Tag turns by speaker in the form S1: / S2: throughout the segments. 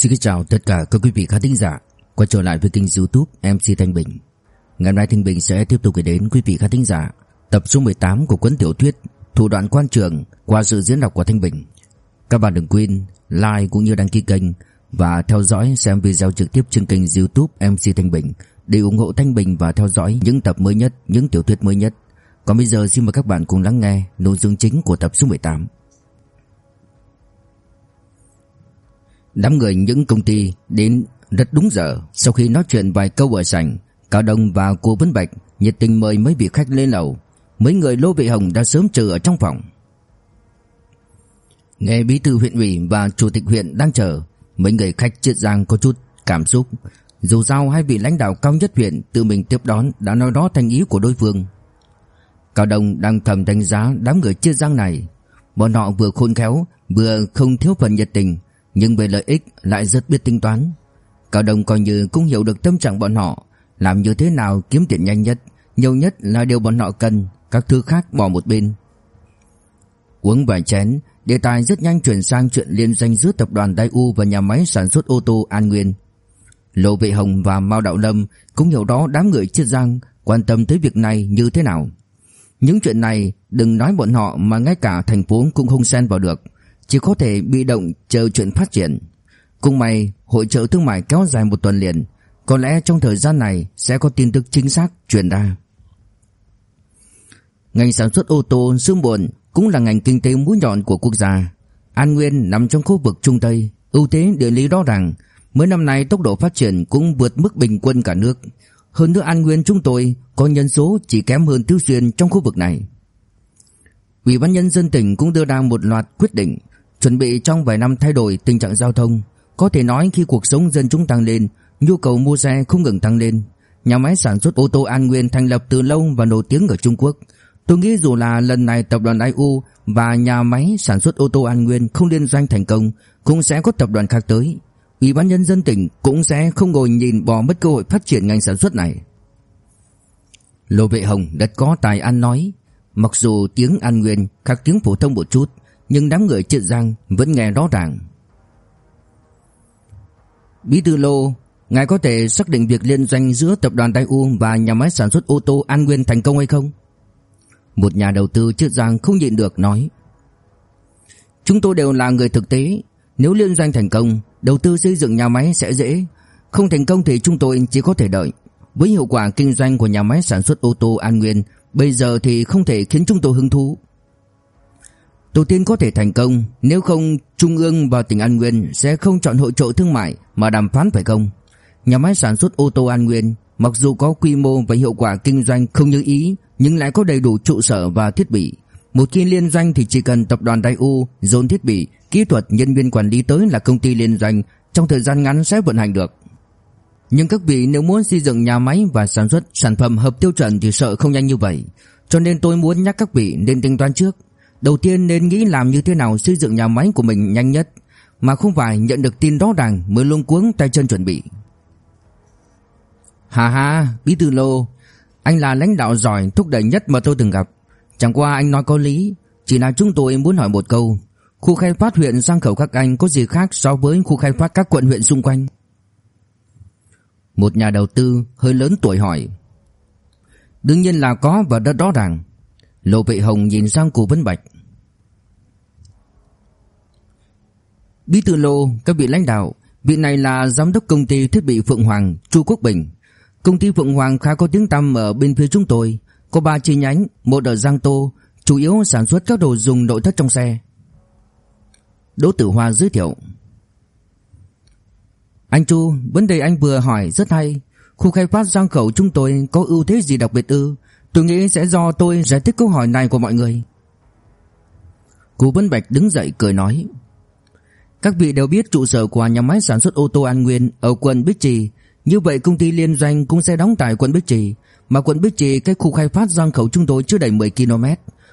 S1: Xin chào tất cả các quý vị khán thính giả quay trở lại với kênh youtube MC Thanh Bình. Ngày nay Thanh Bình sẽ tiếp tục gửi đến quý vị khán thính giả tập số 18 của cuốn tiểu thuyết Thủ đoạn quan trường qua sự diễn đọc của Thanh Bình. Các bạn đừng quên like cũng như đăng ký kênh và theo dõi xem video trực tiếp trên kênh youtube MC Thanh Bình để ủng hộ Thanh Bình và theo dõi những tập mới nhất, những tiểu thuyết mới nhất. Còn bây giờ xin mời các bạn cùng lắng nghe nội dung chính của tập số 18. Đám người những công ty đến rất đúng giờ. Sau khi nói chuyện vài câu ở sảnh, Cao Đông và cô Vân Bạch nhiệt tình mời mấy vị khách lên lầu. Mấy người Lô Vị Hồng đã sớm chờ ở trong phòng. Nghe bí thư huyện ủy và chủ tịch huyện đang chờ, Mấy người khách chiết giang có chút cảm xúc. Dù sao hai vị lãnh đạo cao nhất huyện tự mình tiếp đón đã nói đó thành ý của đối phương. Cao Đông đang thầm đánh giá đám người chiết giang này. Bọn họ vừa khôn khéo, vừa không thiếu phần nhiệt tình nhưng về lợi ích lại rất biết tính toán. Cao Đông coi như cũng hiểu được tâm trạng bọn họ, làm như thế nào kiếm tiền nhanh nhất, nhiều nhất là điều bọn họ cần, các thứ khác bỏ một bên. Uống vài chén, đề tài rất nhanh chuyển sang chuyện liên danh giữa tập đoàn Daewoo và nhà máy sản xuất ô tô An Nguyên. Lô Vệ Hồng và Mao Đạo Lâm cũng hiểu đó đám người Chiết Giang quan tâm tới việc này như thế nào. Những chuyện này đừng nói bọn họ mà ngay cả thành phố cũng không xen vào được chỉ có thể bị động chờ chuyện phát triển. Cùng may, hội trợ thương mại kéo dài một tuần liền, có lẽ trong thời gian này sẽ có tin tức chính xác truyền ra. Ngành sản xuất ô tô sương buồn cũng là ngành kinh tế mũi nhọn của quốc gia. An Nguyên nằm trong khu vực Trung Tây, ưu thế địa lý rõ ràng. Mấy năm nay tốc độ phát triển cũng vượt mức bình quân cả nước. Hơn nữa An Nguyên chúng tôi có nhân số chỉ kém hơn Tứ Xuyên trong khu vực này. Ủy ban nhân dân tỉnh cũng đưa ra một loạt quyết định Chuẩn bị trong vài năm thay đổi tình trạng giao thông, Có thể nói khi cuộc sống dân chúng tăng lên, Nhu cầu mua xe không ngừng tăng lên. Nhà máy sản xuất ô tô An Nguyên thành lập từ lâu và nổi tiếng ở Trung Quốc. Tôi nghĩ dù là lần này tập đoàn IU và nhà máy sản xuất ô tô An Nguyên không liên doanh thành công, Cũng sẽ có tập đoàn khác tới. Ủy ban nhân dân tỉnh cũng sẽ không ngồi nhìn bỏ mất cơ hội phát triển ngành sản xuất này. Lô Vệ Hồng, đất có tài ăn nói. Mặc dù tiếng An Nguyên khác tiếng phổ thông một chút nhưng đám người Triệt Giang vẫn nghe rõ ràng. Bí thư Lô, ngài có thể xác định việc liên doanh giữa tập đoàn Daewoo và nhà máy sản xuất ô tô An Nguyên thành công hay không? Một nhà đầu tư Triệt Giang không nhịn được nói. Chúng tôi đều là người thực tế, nếu liên doanh thành công, đầu tư xây dựng nhà máy sẽ dễ, không thành công thì chúng tôi chỉ có thể đợi. Với hiệu quả kinh doanh của nhà máy sản xuất ô tô An Nguyên, bây giờ thì không thể khiến chúng tôi hứng thú. Tổ tiên có thể thành công Nếu không Trung ương và tỉnh An Nguyên Sẽ không chọn hội trợ thương mại Mà đàm phán phải không? Nhà máy sản xuất ô tô An Nguyên Mặc dù có quy mô và hiệu quả kinh doanh không như ý Nhưng lại có đầy đủ trụ sở và thiết bị. Một khi liên doanh thì chỉ cần tập đoàn Daewoo Dồn thiết bị, kỹ thuật, nhân viên quản lý tới là công ty liên doanh Trong thời gian ngắn sẽ vận hành được. Nhưng các vị nếu muốn xây dựng nhà máy và sản xuất sản phẩm hợp tiêu chuẩn thì sợ không nhanh như vậy. Cho nên tôi muốn nhắc các vị nên tính toán trước. Đầu tiên nên nghĩ làm như thế nào xây dựng nhà máy của mình nhanh nhất Mà không phải nhận được tin rõ ràng mới luôn cuống tay chân chuẩn bị. Hà hà, Bí Thư Lô Anh là lãnh đạo giỏi thúc đẩy nhất mà tôi từng gặp. Chẳng qua anh nói có lý Chỉ là chúng tôi muốn hỏi một câu. Khu khai phát huyện sang khẩu các anh có gì khác so với khu khai phát các quận huyện xung quanh? Một nhà đầu tư hơi lớn tuổi hỏi. Đương nhiên là có và rất rõ ràng. Lô Vệ Hồng nhìn sang cố Vân Bạch. Bí thư Lô, các vị lãnh đạo, vị này là giám đốc công ty thiết bị Phượng Hoàng, Chu Quốc Bình. Công ty Phượng Hoàng khá có tiếng tăm ở bên phía chúng tôi, có ba chi nhánh, một ở Giang Tô, chủ yếu sản xuất các đồ dùng nội thất trong xe. Đỗ Tử Hoa giới thiệu. Anh Chu, vấn đề anh vừa hỏi rất hay. Khu khai phát Giang Khẩu chúng tôi có ưu thế gì đặc biệt ư? Tôi nghĩ sẽ do tôi giải thích câu hỏi này của mọi người. Cố Vân Bạch đứng dậy cười nói Các vị đều biết trụ sở của nhà máy sản xuất ô tô An Nguyên ở quận Bích Trì. Như vậy công ty liên doanh cũng sẽ đóng tại quận Bích Trì Mà quận Bích Trì cái khu khai phát giang khẩu chúng tôi chưa đầy 10 km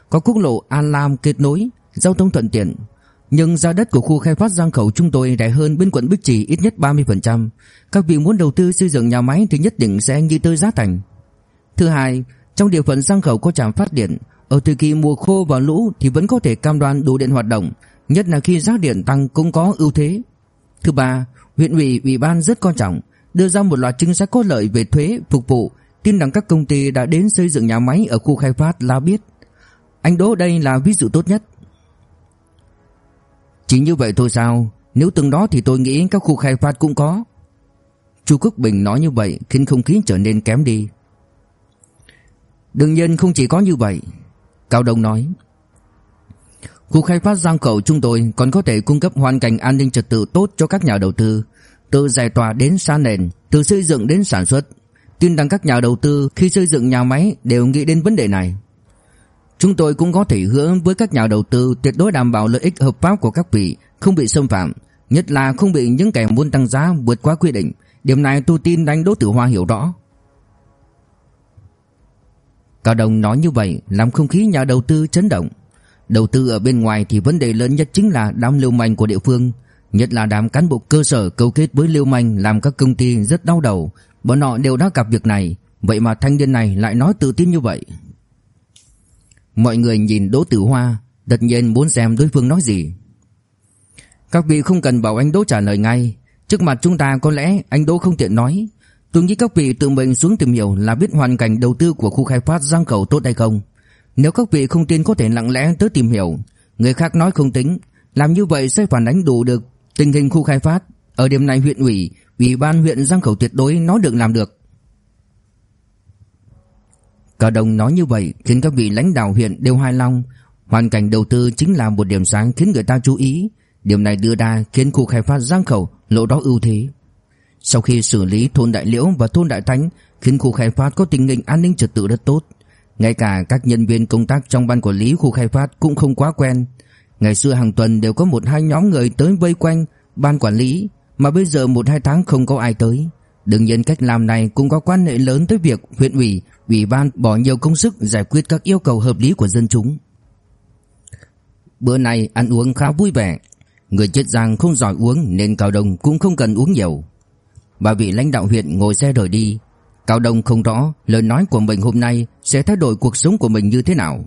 S1: Có quốc lộ An Lam kết nối, giao thông thuận tiện. Nhưng giá đất của khu khai phát giang khẩu chúng tôi rẻ hơn bên quận Bích Trì ít nhất 30% Các vị muốn đầu tư xây dựng nhà máy thì nhất định sẽ nghĩ tới giá thành. Thứ hai, trong địa phận Giang Khẩu có trạm phát điện, ở thời kỳ mùa khô và lũ thì vẫn có thể cam đoan đủ điện hoạt động, nhất là khi giá điện tăng cũng có ưu thế. Thứ ba, huyện ủy ủy ban rất quan trọng, đưa ra một loạt chính sách có lợi về thuế, phục vụ, tin rằng các công ty đã đến xây dựng nhà máy ở khu khai phát là biết. Anh Đỗ đây là ví dụ tốt nhất. Chỉ như vậy thôi sao? Nếu từng đó thì tôi nghĩ các khu khai phát cũng có. Chu Quốc Bình nói như vậy khiến không khí trở nên kém đi. Đương nhiên không chỉ có như vậy. Cao Đông nói. Khu khai phát Giang Khẩu chúng tôi còn có thể cung cấp hoàn cảnh an ninh trật tự tốt cho các nhà đầu tư, từ giải tỏa đến san nền, từ xây dựng đến sản xuất. Tin rằng các nhà đầu tư khi xây dựng nhà máy đều nghĩ đến vấn đề này. Chúng tôi cũng có thể hứa với các nhà đầu tư tuyệt đối đảm bảo lợi ích hợp pháp của các vị không bị xâm phạm, nhất là không bị những kẻ muốn tăng giá vượt quá quy định. Điểm này tôi tin đánh Đỗ Tử Hoa hiểu rõ. Cao Đồng nói như vậy làm không khí nhà đầu tư chấn động. Đầu tư ở bên ngoài thì vấn đề lớn nhất chính là đám lưu manh của địa phương, nhất là đám cán bộ cơ sở câu kết với lưu manh làm các công ty rất đau đầu. Bọn họ đều đã gặp việc này, vậy mà thanh niên này lại nói tự tin như vậy. Mọi người nhìn Đỗ Tử Hoa, đột nhiên muốn xem đối phương nói gì. Các vị không cần bảo anh Đỗ trả lời ngay, trước mặt chúng ta có lẽ anh Đỗ không tiện nói. Tôi nghĩ các vị tự mình xuống tìm hiểu là biết hoàn cảnh đầu tư của khu khai phát Giang Cầu tốt hay không. Nếu các vị không tin có thể lặng lẽ tới tìm hiểu, người khác nói không tính, làm như vậy sẽ phản ánh đủ được tình hình khu khai phát. Ở điểm này huyện ủy, ủy ban huyện Giang Khẩu tuyệt đối nói được làm được. Cả đồng nói như vậy khiến các vị lãnh đạo huyện đều hài lòng. Hoàn cảnh đầu tư chính là một điểm sáng khiến người ta chú ý. Điểm này đưa ra khiến khu khai phát Giang Khẩu lộ đó ưu thế. Sau khi xử lý thôn Đại Liễu và thôn Đại Thánh khiến khu khai phát có tình hình an ninh trật tự rất tốt. Ngay cả các nhân viên công tác trong ban quản lý khu khai phát cũng không quá quen. Ngày xưa hàng tuần đều có một hai nhóm người tới vây quanh ban quản lý mà bây giờ một hai tháng không có ai tới. Đương nhiên cách làm này cũng có quan hệ lớn tới việc huyện ủy, ủy ban bỏ nhiều công sức giải quyết các yêu cầu hợp lý của dân chúng. Bữa nay ăn uống khá vui vẻ. Người chết giang không giỏi uống nên Cao đồng cũng không cần uống nhiều bà vị lãnh đạo huyện ngồi xe rời đi, Cao Đông không rõ lời nói của mình hôm nay sẽ thay đổi cuộc sống của mình như thế nào.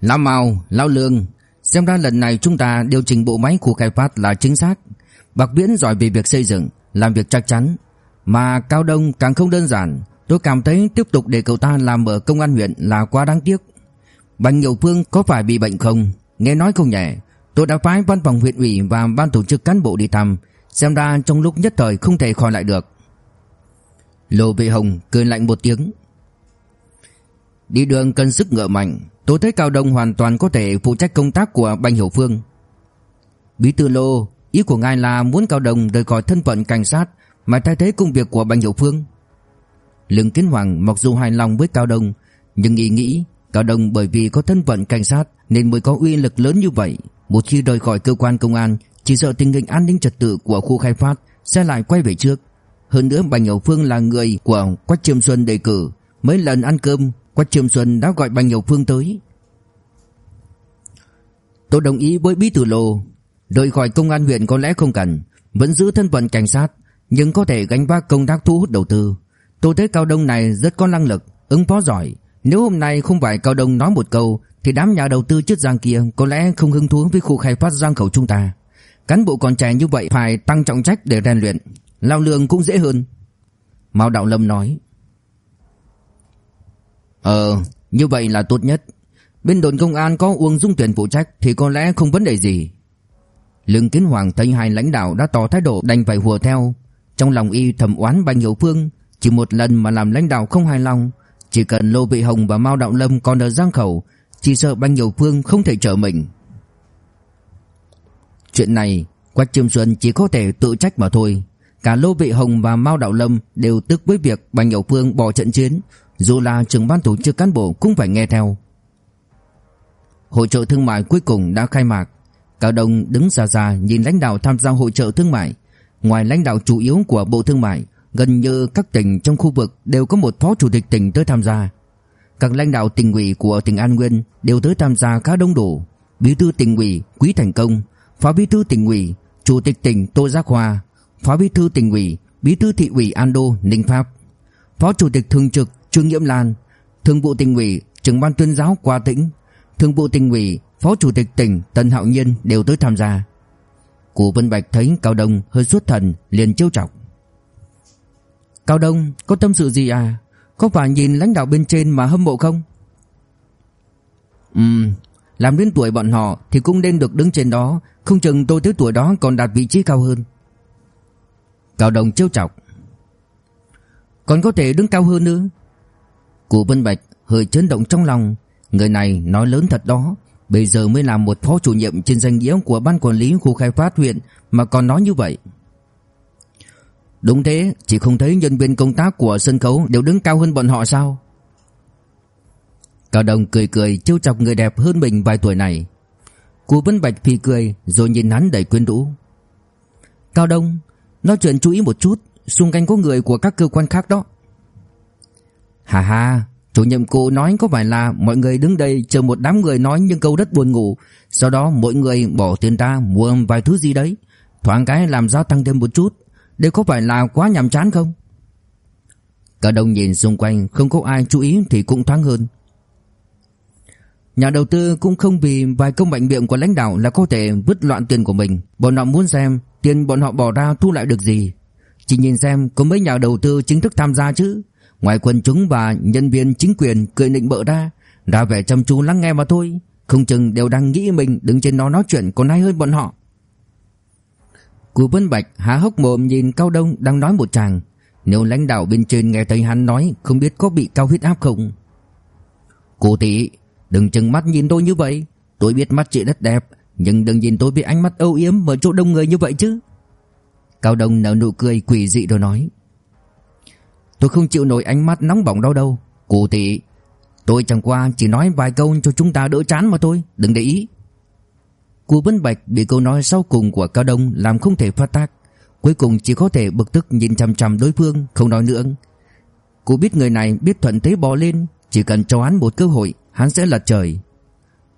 S1: Lão Mao, Lão Lương, xem ra lần này chúng ta điều chỉnh bộ máy khu khai phát là chính xác. Bạc Viễn giỏi về việc xây dựng, làm việc chắc chắn. Mà Cao Đông càng không đơn giản, tôi cảm thấy tiếp tục để cậu ta làm ở công an huyện là quá đáng tiếc. Bành Nhiều Phương có phải bị bệnh không? Nghe nói không nhẹ, tôi đã phái văn phòng huyện ủy và ban tổ chức cán bộ đi thăm, Xem ra trong lúc nhất thời không thể khỏi lại được. Lô Vệ Hồng cười lạnh một tiếng. Đi đường cần sức ngựa mạnh Tôi thấy Cao Đông hoàn toàn có thể phụ trách công tác của Bành Hiểu Phương. Bí thư Lô Ý của ngài là muốn Cao Đông rời khỏi thân phận cảnh sát Mà thay thế công việc của Bành Hiểu Phương. Lương Kiến Hoàng mặc dù hài lòng với Cao Đông Nhưng ý nghĩ Cao Đông bởi vì có thân phận cảnh sát Nên mới có uy lực lớn như vậy. Một khi rời khỏi cơ quan công an chỉ sợ tình hình an ninh trật tự của khu khai phát sẽ lại quay về trước. Hơn nữa Bành Hiểu Phương là người của Quách Chiêm Xuân đề cử, mấy lần ăn cơm Quách Chiêm Xuân đã gọi Bành Hiểu Phương tới. Tôi đồng ý với Bí tử Lô, rời khỏi công an huyện có lẽ không cần, vẫn giữ thân phận cảnh sát, nhưng có thể gánh vác công tác thu hút đầu tư. Tôi thấy Cao Đông này rất có năng lực, ứng phó giỏi. Nếu hôm nay không phải Cao Đông nói một câu, thì đám nhà đầu tư trước Giang kia có lẽ không hứng thú với khu khai phát Giang khẩu chúng ta. Cán bộ còn trẻ như vậy phải tăng trọng trách để rèn luyện, lao lương cũng dễ hơn. Mao Đạo Lâm nói. Ờ, như vậy là tốt nhất. Bên đồn công an có Uông Dung Tuyển phụ trách thì có lẽ không vấn đề gì. Lương Kiến Hoàng thấy hai lãnh đạo đã tỏ thái độ đành phải hùa theo. Trong lòng y thầm oán Bành Hiểu Phương, chỉ một lần mà làm lãnh đạo không hài lòng. Chỉ cần Lô Vị Hồng và Mao Đạo Lâm còn ở Giang Khẩu, chỉ sợ Bành Hiểu Phương không thể trợ mình. Chuyện này, Quách Chiêm Xuân chỉ có thể tự trách mà thôi. Cả Lô Vị Hồng và Mao Đạo Lâm Đều tức với việc Bành Hiểu Phương bỏ trận chiến, Dù là trưởng ban tổ chức cán bộ cũng phải nghe theo. Hội trợ thương mại cuối cùng đã khai mạc. Cao Đông đứng xa xa nhìn lãnh đạo tham gia hội trợ thương mại. Ngoài lãnh đạo chủ yếu của Bộ Thương mại, Gần như các tỉnh trong khu vực đều có một phó chủ tịch tỉnh tới tham gia. Các lãnh đạo tỉnh ủy của tỉnh An Nguyên đều tới tham gia khá đông đủ. Bí thư tỉnh ủy Quý Thành Công Phó Bí thư tỉnh ủy, Chủ tịch tỉnh Tô Giác Hoa, Phó Bí thư tỉnh ủy, Bí thư thị ủy An Đô, Ninh Pháp, Phó Chủ tịch thường trực Trương Nghiễm Lan, Thường vụ tỉnh ủy, Trưởng ban tuyên giáo Qua Tĩnh, Thường vụ tỉnh ủy, Phó Chủ tịch tỉnh Tân Hạo Nhiên đều tới tham gia. Cố Vân Bạch thấy Cao Đông hơi xuất thần liền trêu chọc. Cao Đông có tâm sự gì à? Có phải nhìn lãnh đạo bên trên mà hâm mộ không? Ừm, Làm đến tuổi bọn họ Thì cũng nên được đứng trên đó. Không chừng tôi tới tuổi đó còn đạt vị trí cao hơn. Cao đồng trêu chọc. Còn có thể đứng cao hơn nữa. Cụ Vân Bạch hơi chấn động trong lòng. Người này nói lớn thật đó. Bây giờ mới làm một phó chủ nhiệm trên danh nghĩa của ban quản lý khu khai phát huyện Mà còn nói như vậy. Đúng thế, Chỉ không thấy nhân viên công tác của sân khấu đều đứng cao hơn bọn họ sao? Cao Đồng cười cười trêu chọc người đẹp hơn mình vài tuổi này. Cô Vân Bạch phì cười, Rồi nhìn hắn đầy quyến rũ. Cao Đông, Nói chuyện chú ý một chút, Xung quanh có người của các cơ quan khác đó. Hà hà Chủ nhiệm cô nói có phải là mọi người đứng đây chờ một đám người nói những câu rất buồn ngủ, Sau đó mỗi người bỏ tiền ra mua vài thứ gì đấy, Thoáng cái làm giá tăng thêm một chút. Đây có phải là quá nhàm chán không? Cả đông nhìn xung quanh, không có ai chú ý thì cũng thoáng hơn. Nhà đầu tư cũng không vì vài công bệnh viện của lãnh đạo là có thể vứt loạn tiền của mình. Bọn họ muốn xem tiền bọn họ bỏ ra thu lại được gì. Chỉ nhìn xem có mấy nhà đầu tư chính thức tham gia chứ. Ngoài quần chúng và nhân viên chính quyền cười nịnh bợ ra Ra vẻ chăm chú lắng nghe mà thôi. Không chừng đều đang nghĩ mình đứng trên đó nói chuyện còn hay hơn bọn họ. Cụ Vân Bạch há hốc mồm nhìn Cao Đông đang nói một chàng Nếu lãnh đạo bên trên nghe thấy hắn nói, Không biết có bị cao huyết áp không? Cô tỷ, Đừng chừng mắt nhìn tôi như vậy. Tôi biết mắt chị rất đẹp, Nhưng đừng nhìn tôi bị ánh mắt âu yếm Ở chỗ đông người như vậy chứ. Cao Đông nở nụ cười quỷ dị rồi nói. Tôi không chịu nổi ánh mắt nóng bỏng đâu đâu. Cụ tỷ, Tôi chẳng qua chỉ nói vài câu cho chúng ta đỡ chán mà thôi, Đừng để ý. Cụ Vân Bạch bị câu nói sau cùng của Cao Đông Làm không thể phát tác. Cuối cùng chỉ có thể bực tức nhìn chằm chằm đối phương, Không nói nữa. Cụ biết người này biết thuận thế bò lên, Chỉ cần cho hắn một cơ hội, Hắn sẽ lật trời.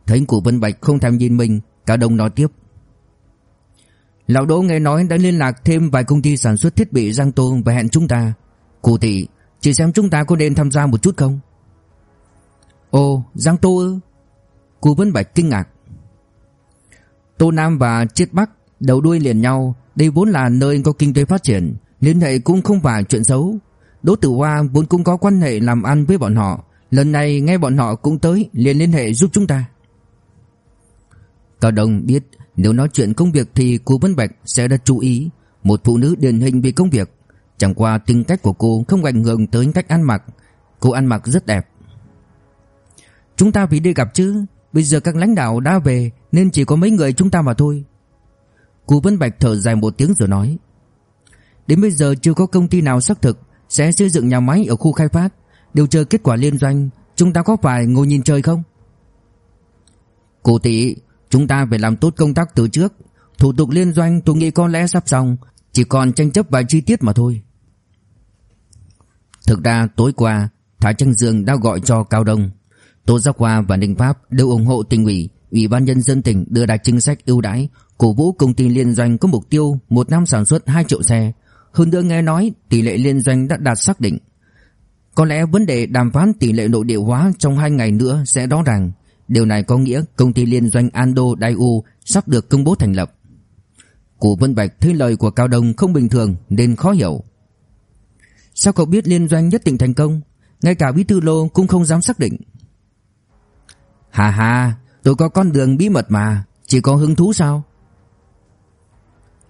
S1: Thấy cụ Vân Bạch không thèm nhìn mình, Cao Đông nói tiếp. Lão Đỗ nghe nói đã liên lạc thêm vài công ty sản xuất thiết bị Giang Tô và hẹn chúng ta. Cụ tỷ Chỉ xem chúng ta có nên tham gia một chút không? Ồ, Giang Tô ư? Cụ Vân Bạch kinh ngạc. Tô Nam và Chiết Bắc Đầu đuôi liền nhau. Đây vốn là nơi có kinh tế phát triển, Liên hệ cũng không phải chuyện xấu. Đỗ Tử Hoa vốn cũng có quan hệ làm ăn với bọn họ. Lần này nghe bọn họ cũng tới, liền liên hệ giúp chúng ta. Cao Đông biết Nếu nói chuyện công việc thì cô Vân Bạch sẽ rất chú ý. Một phụ nữ điển hình vì công việc. Chẳng qua tính cách của cô không ảnh hưởng tới cách ăn mặc. Cô ăn mặc rất đẹp. Chúng ta vì đi gặp chứ? Bây giờ các lãnh đạo đã về, Nên chỉ có mấy người chúng ta mà thôi. Cụ Vân Bạch thở dài một tiếng rồi nói, Đến bây giờ chưa có công ty nào xác thực Sẽ xây dựng nhà máy ở khu khai phát. Đều chờ kết quả liên doanh, Chúng ta có phải ngồi nhìn chơi không? Cụ tỷ, Chúng ta phải làm tốt công tác từ trước. Thủ tục liên doanh tôi nghĩ có lẽ sắp xong, Chỉ còn tranh chấp vài chi tiết mà thôi. Thực ra tối qua Thái Trăng Dương đã gọi cho Cao Đông. Tô Giác Hoa và Ninh Pháp đều ủng hộ tỉnh ủy Ủy ban nhân dân tỉnh đưa ra chính sách ưu đãi, cổ vũ công ty liên doanh có mục tiêu một năm sản xuất 2 triệu xe. Hơn nữa nghe nói, tỷ lệ liên doanh đã đạt xác định. Có lẽ vấn đề đàm phán tỷ lệ nội địa hóa trong 2 ngày nữa sẽ rõ ràng. Điều này có nghĩa công ty liên doanh Ando Daewoo sắp được công bố thành lập. Cụ Vân Bạch thấy lời của Cao Đông không bình thường nên khó hiểu. Sao cậu biết liên doanh nhất định thành công Ngay cả bí thư lô cũng không dám xác định Hà hà Tôi có con đường bí mật mà, Chỉ có hứng thú sao?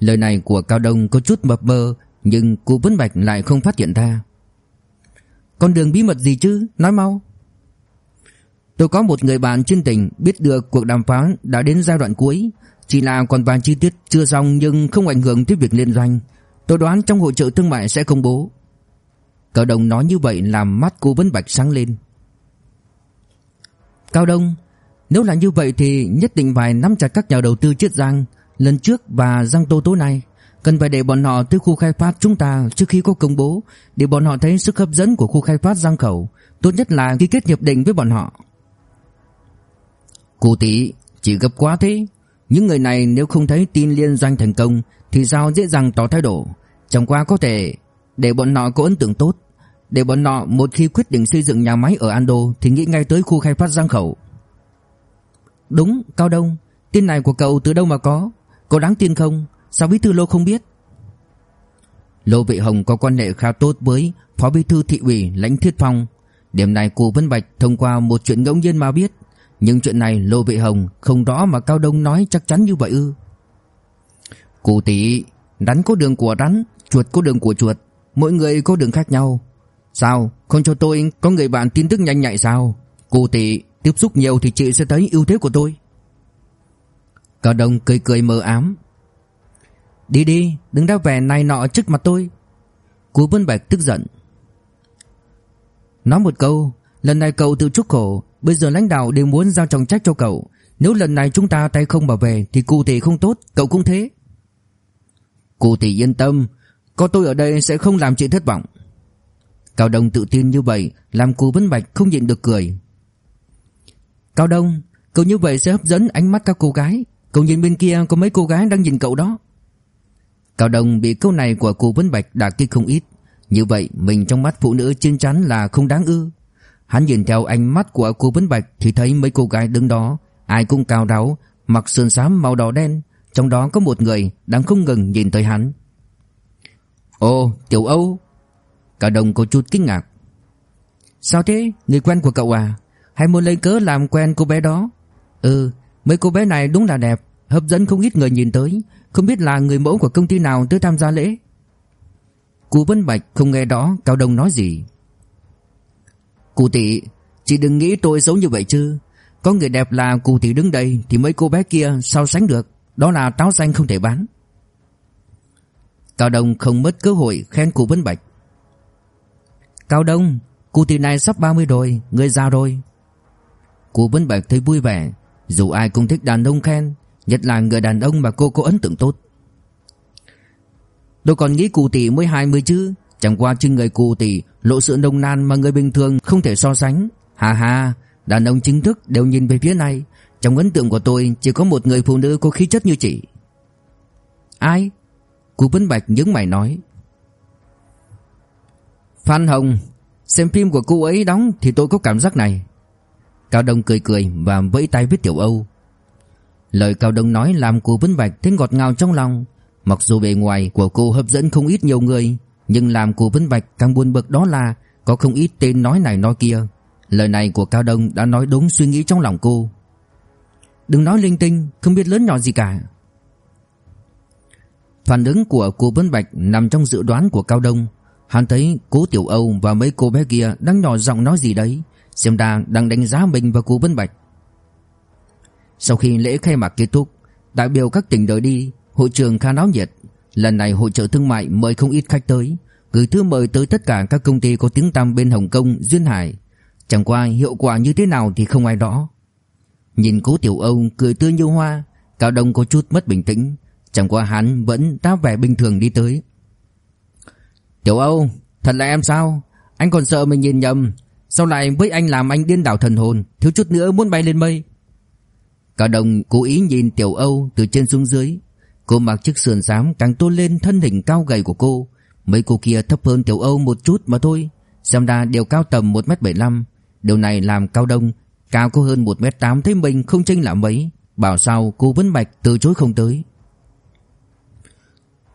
S1: Lời này của Cao Đông có chút mập mờ, Nhưng cụ Vân Bạch lại không phát hiện ra. Con đường bí mật gì chứ? Nói mau. Tôi có một người bạn chuyên tình Biết được cuộc đàm phán đã đến giai đoạn cuối. Chỉ là còn vài chi tiết chưa xong Nhưng không ảnh hưởng tới việc liên doanh. Tôi đoán trong hội trợ thương mại sẽ công bố. Cao Đông nói như vậy làm mắt cô Vân Bạch sáng lên. Cao Đông, nếu là như vậy thì nhất định phải nắm chặt các nhà đầu tư Chiết Giang lần trước và Giang Tô tối nay. Cần phải để bọn họ tới khu khai phát chúng ta trước khi có công bố để bọn họ thấy sức hấp dẫn của khu khai phát Giang Khẩu. Tốt nhất là ký kết hiệp định với bọn họ. cụ tỷ, chỉ gấp quá thế. Những người này nếu không thấy tin liên doanh thành công thì sao dễ dàng tỏ thái độ. Chẳng qua có thể để bọn họ có ấn tượng tốt để bọn nọ, một khi quyết định xây dựng nhà máy ở Ando, Thì nghĩ ngay tới khu khai phát Giang Khẩu. Đúng, Cao Đông. Tin này của cậu từ đâu mà có? Có đáng tin không? Sao bí thư Lô không biết? Lô Vị Hồng có quan hệ khá tốt với Phó bí thư thị ủy Lãnh Thiết Phong. Điểm này cô Vân Bạch thông qua một chuyện ngẫu nhiên mà biết. Nhưng chuyện này Lô Vị Hồng không rõ mà Cao Đông nói chắc chắn như vậy ư. Cụ tỷ Rắn có đường của rắn, Chuột có đường của chuột. Mỗi người có đường khác nhau. Sao? Không cho tôi, có người bạn tin tức nhanh nhạy sao? Cô tỷ tiếp xúc nhiều thì chị sẽ thấy ưu thế của tôi. Cao Đông cười cười mờ ám. Đi đi, đừng ra vẻ này nọ trước mặt tôi. Cô Vân Bạch tức giận. Nói một câu, Lần này cậu tự chuốc khổ. Bây giờ lãnh đạo đều muốn giao trọng trách cho cậu. Nếu lần này chúng ta tay không bảo vệ Thì cụ tỷ không tốt, Cậu cũng thế. Cụ tỷ yên tâm, Có tôi ở đây sẽ không làm chị thất vọng. Cao Đông tự tin như vậy, Làm cô Vân Bạch không nhịn được cười. Cao Đông, Cậu như vậy sẽ hấp dẫn ánh mắt các cô gái. Cậu nhìn bên kia có mấy cô gái đang nhìn cậu đó. Cao Đông bị câu này của cô Vân Bạch đả kích không ít. Như vậy, mình trong mắt phụ nữ chín chắn là không đáng ư. Hắn nhìn theo ánh mắt của cô Vân Bạch Thì thấy mấy cô gái đứng đó, Ai cũng cao ráo, Mặc sườn xám màu đỏ đen. Trong đó có một người đang không ngừng nhìn tới hắn. Ồ Tiểu Âu Cả đồng có chút kinh ngạc. Sao thế, Người quen của cậu à? Hay muốn lấy cớ làm quen cô bé đó? Ừ Mấy cô bé này đúng là đẹp, Hấp dẫn không ít người nhìn tới. Không biết là người mẫu của công ty nào tới tham gia lễ. Cụ Vân Bạch không nghe đó, Cao Đông nói gì? Cụ tỷ Chị đừng nghĩ tôi xấu như vậy chứ. Có người đẹp là cụ tỷ đứng đây Thì mấy cô bé kia sao sánh được? Đó là táo xanh không thể bán. Cao Đông không mất cơ hội khen cụ Vân Bạch. Cao Đông, Cụ tỷ này sắp 30 rồi, Người già rồi. Cụ Vân Bạch thấy vui vẻ, dù ai cũng thích đàn ông khen, Nhất là người đàn ông mà cô có ấn tượng tốt. Tôi còn nghĩ cụ tỷ mới 20 chứ, Chẳng qua trên người cụ tỷ Lộ sự nông nan mà người bình thường không thể so sánh. Hà hà Đàn ông chính thức đều nhìn về phía này, Trong ấn tượng của tôi chỉ có một người phụ nữ có khí chất như chị. Ai? Cụ Vân Bạch nhướng mày nói. Phan Hồng, Xem phim của cô ấy đóng thì tôi có cảm giác này. Cao Đông cười cười và vẫy tay với Tiểu Âu. Lời Cao Đông nói làm cô Vân Bạch thấy ngọt ngào trong lòng. Mặc dù bề ngoài của cô hấp dẫn không ít nhiều người, Nhưng làm cô Vân Bạch càng buồn bực đó là Có không ít tên nói này nói kia. Lời này của Cao Đông đã nói đúng suy nghĩ trong lòng cô. Đừng nói linh tinh, Không biết lớn nhỏ gì cả. Phản ứng của cô Vân Bạch nằm trong dự đoán của Cao Đông. Hắn thấy cố Tiểu Âu và mấy cô bé kia đang nhỏ giọng nói gì đấy Xem ra đang đánh giá mình và cô Vân Bạch. Sau khi lễ khai mạc kết thúc Đại biểu các tỉnh rời đi Hội trường khá náo nhiệt Lần này hội trợ thương mại mời không ít khách tới Gửi thư mời tới tất cả các công ty có tiếng tăm bên Hồng Kông, Duyên Hải. Chẳng qua hiệu quả như thế nào thì không ai rõ. Nhìn cố tiểu Âu cười tươi như hoa Cao Đông có chút mất bình tĩnh Chẳng qua hắn vẫn đáp vẻ bình thường đi tới. Tiểu Âu, Thật là em sao? Anh còn sợ mình nhìn nhầm. Sau lại với anh làm anh điên đảo thần hồn, Thiếu chút nữa muốn bay lên mây. Cả đồng cố ý nhìn Tiểu Âu từ trên xuống dưới. Cô mặc chiếc sườn xám càng tôn lên thân hình cao gầy của cô. Mấy cô kia thấp hơn Tiểu Âu một chút mà thôi. Xem ra đều cao tầm 1m75 Điều này làm Cao Đông, Cao cô hơn 1m8 thấy mình không chênh là mấy. Bảo sao cô vẫn bạch từ chối không tới.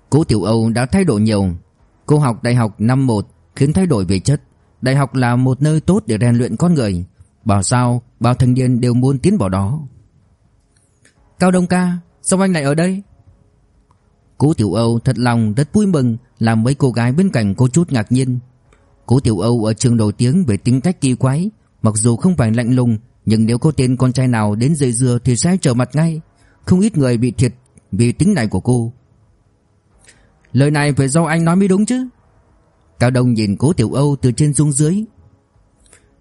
S1: Cô Tiểu Âu đã thay đổi nhiều. Cô học đại học năm 1 Khiến thay đổi về chất. Đại học là một nơi tốt để rèn luyện con người. Bảo sao Bao thanh niên đều muốn tiến vào đó. Cao Đông ca, Sao anh lại ở đây? Cố Tiểu Âu thật lòng rất vui mừng Làm mấy cô gái bên cạnh cô chút ngạc nhiên. Cố Tiểu Âu ở trường nổi tiếng về tính cách kỳ quái, Mặc dù không phải lạnh lùng, Nhưng nếu có tên con trai nào đến dây dưa Thì sẽ trở mặt ngay. Không ít người bị thiệt vì tính này của cô. Lời này phải do anh nói mới đúng chứ. Cao Đông nhìn cố Tiểu Âu từ trên xuống dưới.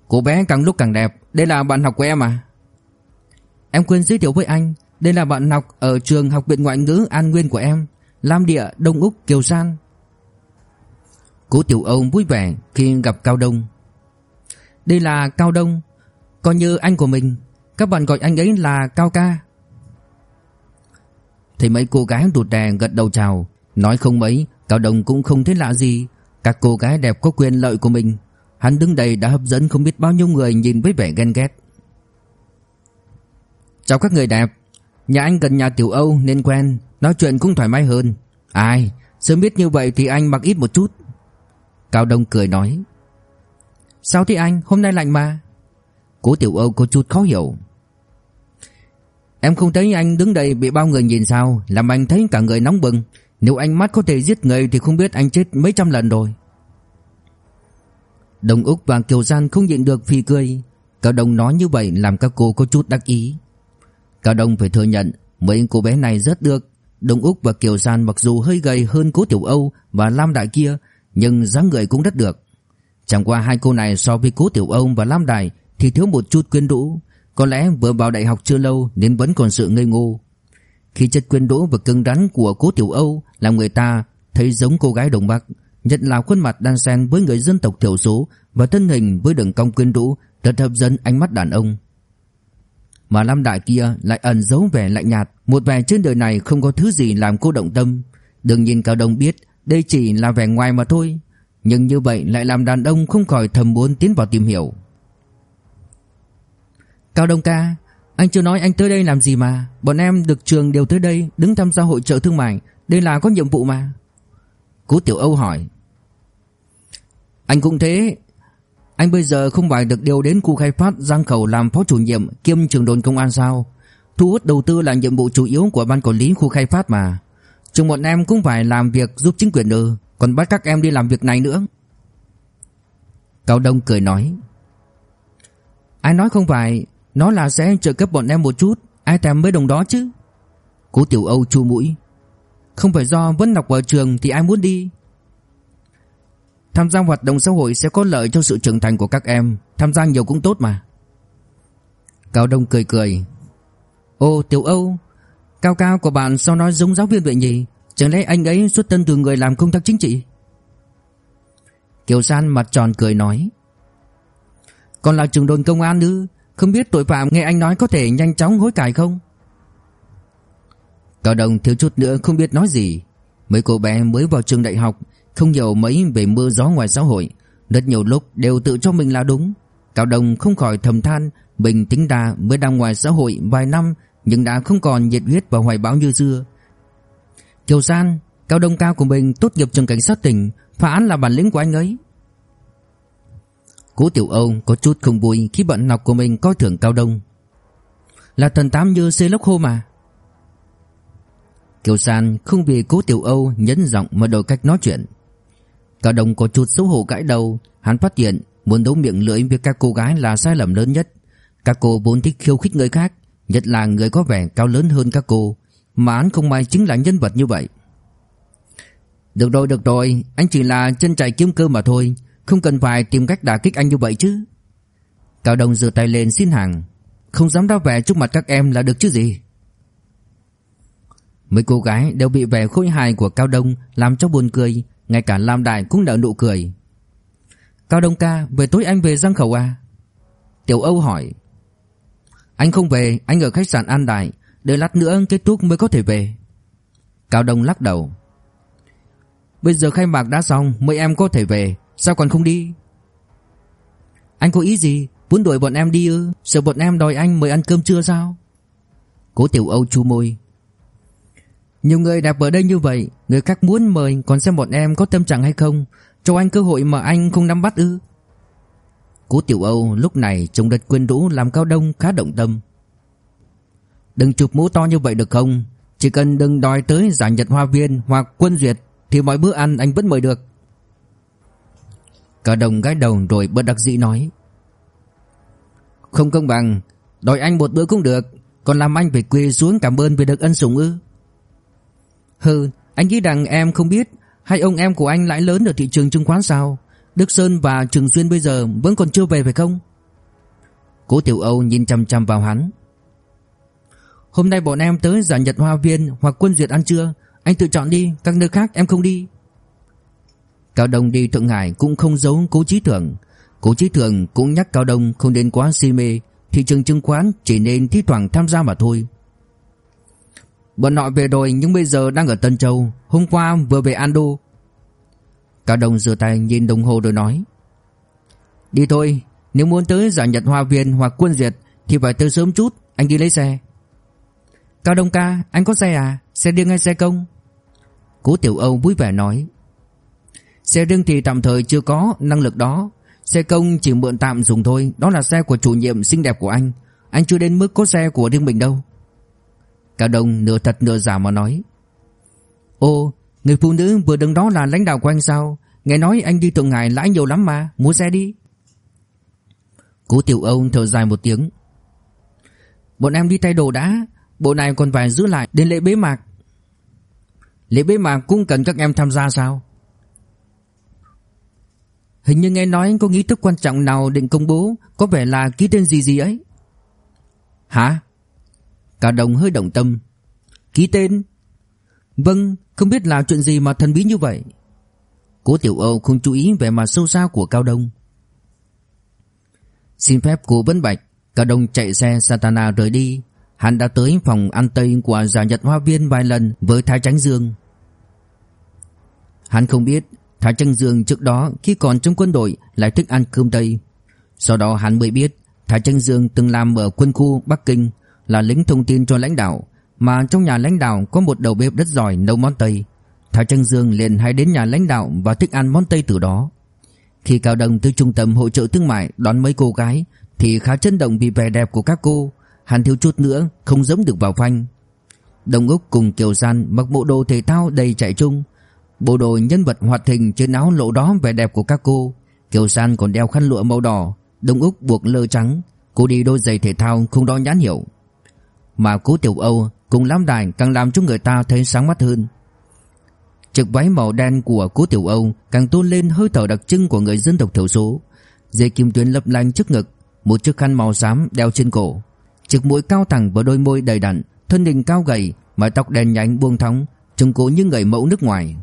S1: Cô bé càng lúc càng đẹp, Đây là bạn học của em à? Em quên giới thiệu với anh, Đây là bạn học ở trường học viện ngoại ngữ An Nguyên của em, Lam Địa, Đông Úc, Kiều San. Cố Tiểu Âu vui vẻ khi gặp Cao Đông. Đây là Cao Đông, Coi như anh của mình, Các bạn gọi anh ấy là Cao Ca. Thì mấy cô gái đụt đè gật đầu chào Nói không mấy, Cao Đông cũng không thấy lạ gì. Các cô gái đẹp có quyền lợi của mình. Hắn đứng đây đã hấp dẫn không biết bao nhiêu người nhìn với vẻ ghen ghét. Chào các người đẹp. Nhà anh gần nhà Tiểu Âu nên quen, Nói chuyện cũng thoải mái hơn. Ai, Sớm biết như vậy thì anh mặc ít một chút. Cao Đông cười nói. Sao thế anh? Hôm nay lạnh mà. Cố Tiểu Âu có chút khó hiểu. Em không thấy anh đứng đây bị bao người nhìn sao? Làm anh thấy cả người nóng bừng. Nếu anh mắt có thể giết người Thì không biết anh chết mấy trăm lần rồi. Đồng Úc và Kiều Gian không nhịn được phì cười. Cao Đông nói như vậy làm các cô có chút đắc ý. Cao Đông phải thừa nhận, Mấy cô bé này rất được. Đồng Úc và Kiều Gian mặc dù hơi gầy hơn Cố Tiểu Âu và Lam Đại kia, Nhưng dáng người cũng rất được. Chẳng qua hai cô này so với Cố Tiểu Âu và Lam Đại Thì thiếu một chút quyến rũ. Có lẽ vừa vào đại học chưa lâu Nên vẫn còn sự ngây ngô. Khi chất quyến rũ và cứng rắn của Cố Tiểu Âu Làm người ta thấy giống cô gái Đồng Bắc Nhất là khuôn mặt đan xen với người dân tộc thiểu số Và thân hình với đường cong quyến rũ, Rất hấp dẫn ánh mắt đàn ông. Mà Lam Đại kia lại ẩn giấu vẻ lạnh nhạt, Một vẻ trên đời này không có thứ gì làm cô động tâm. Đừng nhìn Cao Đông biết Đây chỉ là vẻ ngoài mà thôi, Nhưng như vậy lại làm đàn ông không khỏi thầm muốn tiến vào tìm hiểu. Cao Đông ca anh chưa nói anh tới đây làm gì mà. Bọn em được trường đều tới đây, Đứng tham gia hội trợ thương mại. Đây là có nhiệm vụ mà. Cố Tiểu Âu hỏi. Anh cũng thế. Anh bây giờ không phải được điều đến khu khai phát Giang Khẩu làm phó chủ nhiệm Kiêm trường đồn công an sao? Thu hút đầu tư là nhiệm vụ chủ yếu của ban quản lý khu khai phát mà. Chúng bọn em cũng phải làm việc giúp chính quyền nữa Còn bắt các em đi làm việc này nữa. Cao Đông cười nói. Ai nói không phải? Nó là sẽ trợ cấp bọn em một chút, Ai thèm mấy đồng đó chứ? Cố Tiểu Âu chu mũi. Không phải do vẫn học ở trường thì ai muốn đi? Tham gia hoạt động xã hội sẽ có lợi cho sự trưởng thành của các em. Tham gia nhiều cũng tốt mà. Cao Đông cười cười. Ô, Tiểu Âu, Cao cao của bạn sao nói giống giáo viên vậy nhỉ? Chẳng lẽ anh ấy xuất thân từ người làm công tác chính trị? Kiều San mặt tròn cười nói. Còn là trường đồn công an nữa không biết tội phạm nghe anh nói có thể nhanh chóng hối cải không? Cao Đông thiếu chút nữa không biết nói gì. Mấy cô bé mới vào trường đại học, Không hiểu mấy về mưa gió ngoài xã hội. Rất nhiều lúc đều tự cho mình là đúng. Cao Đông không khỏi thầm than, Mình tính ra mới đang ngoài xã hội vài năm, Nhưng đã không còn nhiệt huyết và hoài bão như xưa. Kiều San Cao Đông Cao của mình tốt nghiệp trường cảnh sát tỉnh, Phá án là bản lĩnh của anh ấy. Cố Tiểu Âu có chút không vui Khi bạn học của mình coi thưởng Cao Đông Là thần tám như xây lốc hô mà Kiều San không vì cố Tiểu Âu nhấn giọng mà đổi cách nói chuyện. Cao Đông có chút xấu hổ gãi đầu, hắn phát hiện muốn đấu miệng lưỡi với các cô gái là sai lầm lớn nhất. Các cô vốn thích khiêu khích người khác, nhất là người có vẻ cao lớn hơn các cô, mà hắn không may chính là nhân vật như vậy. Được rồi, được rồi, anh chỉ là chân chạy kiếm cơ mà thôi, không cần phải tìm cách đả kích anh như vậy chứ. Cao Đông giơ tay lên xin hàng, không dám ra vẻ trước mặt các em là được chứ gì. Mấy cô gái đều bị vẻ khôi hài của Cao Đông làm cho buồn cười, ngay cả Lam Đại cũng nở nụ cười. Cao Đông ca, về tối anh về Giang Khẩu à? Tiểu Âu hỏi. Anh không về, anh ở khách sạn An Đại, đợi lát nữa kết thúc mới có thể về. Cao Đông lắc đầu. Bây giờ khai mạc đã xong, mấy em có thể về, sao còn không đi? Anh có ý gì? Muốn đuổi bọn em đi ư? Sợ bọn em đòi anh mời ăn cơm trưa sao? Cố Tiểu Âu chu môi. Nhiều người đẹp ở đây như vậy, Người khác muốn mời còn xem bọn em có tâm trạng hay không Cho anh cơ hội mà anh không nắm bắt ư Cố Tiểu Âu lúc này trông đợt quyên rũ làm cao đông khá động tâm Đừng chụp mũ to như vậy được không Chỉ cần đừng đòi tới giả nhật hoa viên hoặc quân duyệt Thì mọi bữa ăn anh vẫn mời được cả đồng gái đầu rồi bất đắc dĩ nói. Không công bằng Đòi anh một bữa cũng được Còn làm anh phải quỳ xuống cảm ơn vì được ân sủng ư. Hừ, anh nghĩ rằng em không biết Hai ông em của anh lãi lớn ở thị trường chứng khoán sao? Đức Sơn và Trường Duyên bây giờ vẫn còn chưa về phải không? Cố Tiểu Âu nhìn chăm chăm vào hắn. Hôm nay bọn em tới giả nhật hoa viên hoặc quân duyệt ăn trưa. Anh tự chọn đi, các nơi khác em không đi. Cao Đông đi Thượng Hải cũng không giấu cố trí thường, Cố trí thường cũng nhắc Cao Đông không nên quá si mê Thị trường chứng khoán chỉ nên thi thoảng tham gia mà thôi. Bọn họ về rồi nhưng bây giờ đang ở Tân Châu Hôm qua vừa về Ando Cao Đông giơ tay nhìn đồng hồ rồi nói Đi thôi Nếu muốn tới giả nhật hoa viên hoặc quân diệt Thì phải tới sớm chút Anh đi lấy xe. Cao Đông ca anh có xe à? Xe riêng hay xe công? Cố Tiểu Âu vui vẻ nói Xe riêng thì tạm thời chưa có năng lực đó. Xe công chỉ mượn tạm dùng thôi. Đó là xe của chủ nhiệm xinh đẹp của anh. Anh chưa đến mức có xe của riêng mình đâu. Cao Đông nửa thật nửa giả mà nói. Ô, Người phụ nữ vừa đứng đó là lãnh đạo của anh sao? Nghe nói anh đi Thượng Hải lãi nhiều lắm mà. Mua xe đi. Cố Tiểu Âu thở dài một tiếng. Bọn em đi thay đồ đã. Bộ này còn phải giữ lại đến lễ bế mạc. Lễ bế mạc cũng cần các em tham gia sao? Hình như nghe nói có nghi thức quan trọng nào định công bố Có vẻ là ký tên gì gì ấy. Hả? Cả đồng hơi động tâm. Ký tên? Vâng không biết là chuyện gì mà thần bí như vậy. Cố Tiểu Âu không chú ý về mặt sâu xa của Cao Đông. Xin phép cô Vân Bạch Cao Đông chạy xe Satana rời đi. Hắn đã tới phòng ăn tây của giả nhật hoa viên vài lần với Thái Tránh Dương. Hắn không biết Thái Trăng Dương trước đó khi còn trong quân đội, lại thích ăn cơm tây. Sau đó hắn mới biết Thái Trăng Dương từng làm ở quân khu Bắc Kinh Là lính thông tin cho lãnh đạo, Mà trong nhà lãnh đạo có một đầu bếp rất giỏi nấu món Tây. Thái Trăng Dương liền hay đến nhà lãnh đạo và thích ăn món Tây từ đó. Khi Cao Đông tới trung tâm hỗ trợ thương mại đón mấy cô gái, Thì khá chấn động vì vẻ đẹp của các cô. Hắn thiếu chút nữa không giống được vào phanh. Đồng Úc cùng Kiều San mặc bộ đồ thể thao đầy chạy chung Bộ đồ nhân vật hoạt hình trên áo lộ đó vẻ đẹp của các cô. Kiều San còn đeo khăn lụa màu đỏ, Đông Úc buộc lơ trắng. Cô đi đôi giày thể thao không đo nhãn hiệu. Mà cố Tiểu Âu cùng lắm Đài càng làm cho người ta thấy sáng mắt hơn. Chiếc váy màu đen của cố Tiểu Âu càng tôn lên hơi thở đặc trưng của người dân tộc thiểu số. Dây kim tuyến lấp lánh trước ngực, Một chiếc khăn màu xám đeo trên cổ. Chiếc mũi cao thẳng và đôi môi đầy đặn, Thân hình cao gầy, Mái tóc đen nhánh buông thóng Trông cố như người mẫu nước ngoài.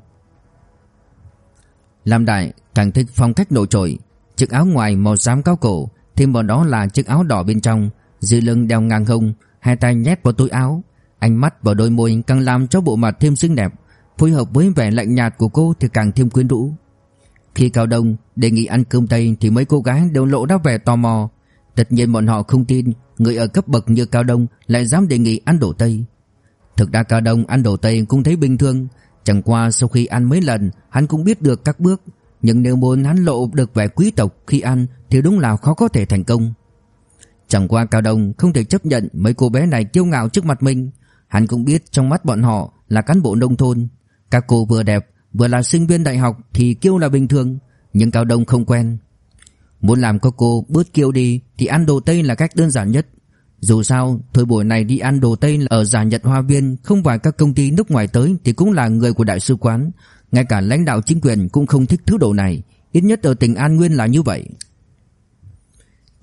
S1: Lam Đại càng thích phong cách nổi trội. Chiếc áo ngoài màu xám cao cổ Thêm vào đó là chiếc áo đỏ bên trong. Dư lưng đeo ngang hông, Hai tay nhét vào túi áo. Ánh mắt và đôi môi càng làm cho bộ mặt thêm xinh đẹp. Phối hợp với vẻ lạnh nhạt của cô Thì càng thêm quyến rũ. Khi Cao Đông đề nghị ăn cơm Tây Thì mấy cô gái đều lộ ra vẻ tò mò. Tất nhiên bọn họ không tin, Người ở cấp bậc như Cao Đông Lại dám đề nghị ăn đồ Tây. Thực ra Cao Đông ăn đồ Tây cũng thấy bình thường Chẳng qua sau khi ăn mấy lần, Hắn cũng biết được các bước. Nhưng nếu muốn hắn lộ được vẻ quý tộc khi ăn, Thì đúng là khó có thể thành công. Chẳng qua Cao Đông không thể chấp nhận Mấy cô bé này kiêu ngạo trước mặt mình. Hắn cũng biết trong mắt bọn họ là cán bộ nông thôn. Các cô vừa đẹp, Vừa là sinh viên đại học thì kiêu là bình thường, Nhưng Cao Đông không quen. Muốn làm các cô bớt kiêu đi Thì ăn đồ Tây là cách đơn giản nhất. Dù sao, thời buổi này đi ăn đồ Tây Ở giả Nhật Hoa Viên, Không phải các công ty nước ngoài tới Thì cũng là người của đại sứ quán. Ngay cả lãnh đạo chính quyền cũng không thích thứ đồ này. Ít nhất ở tỉnh An Nguyên là như vậy.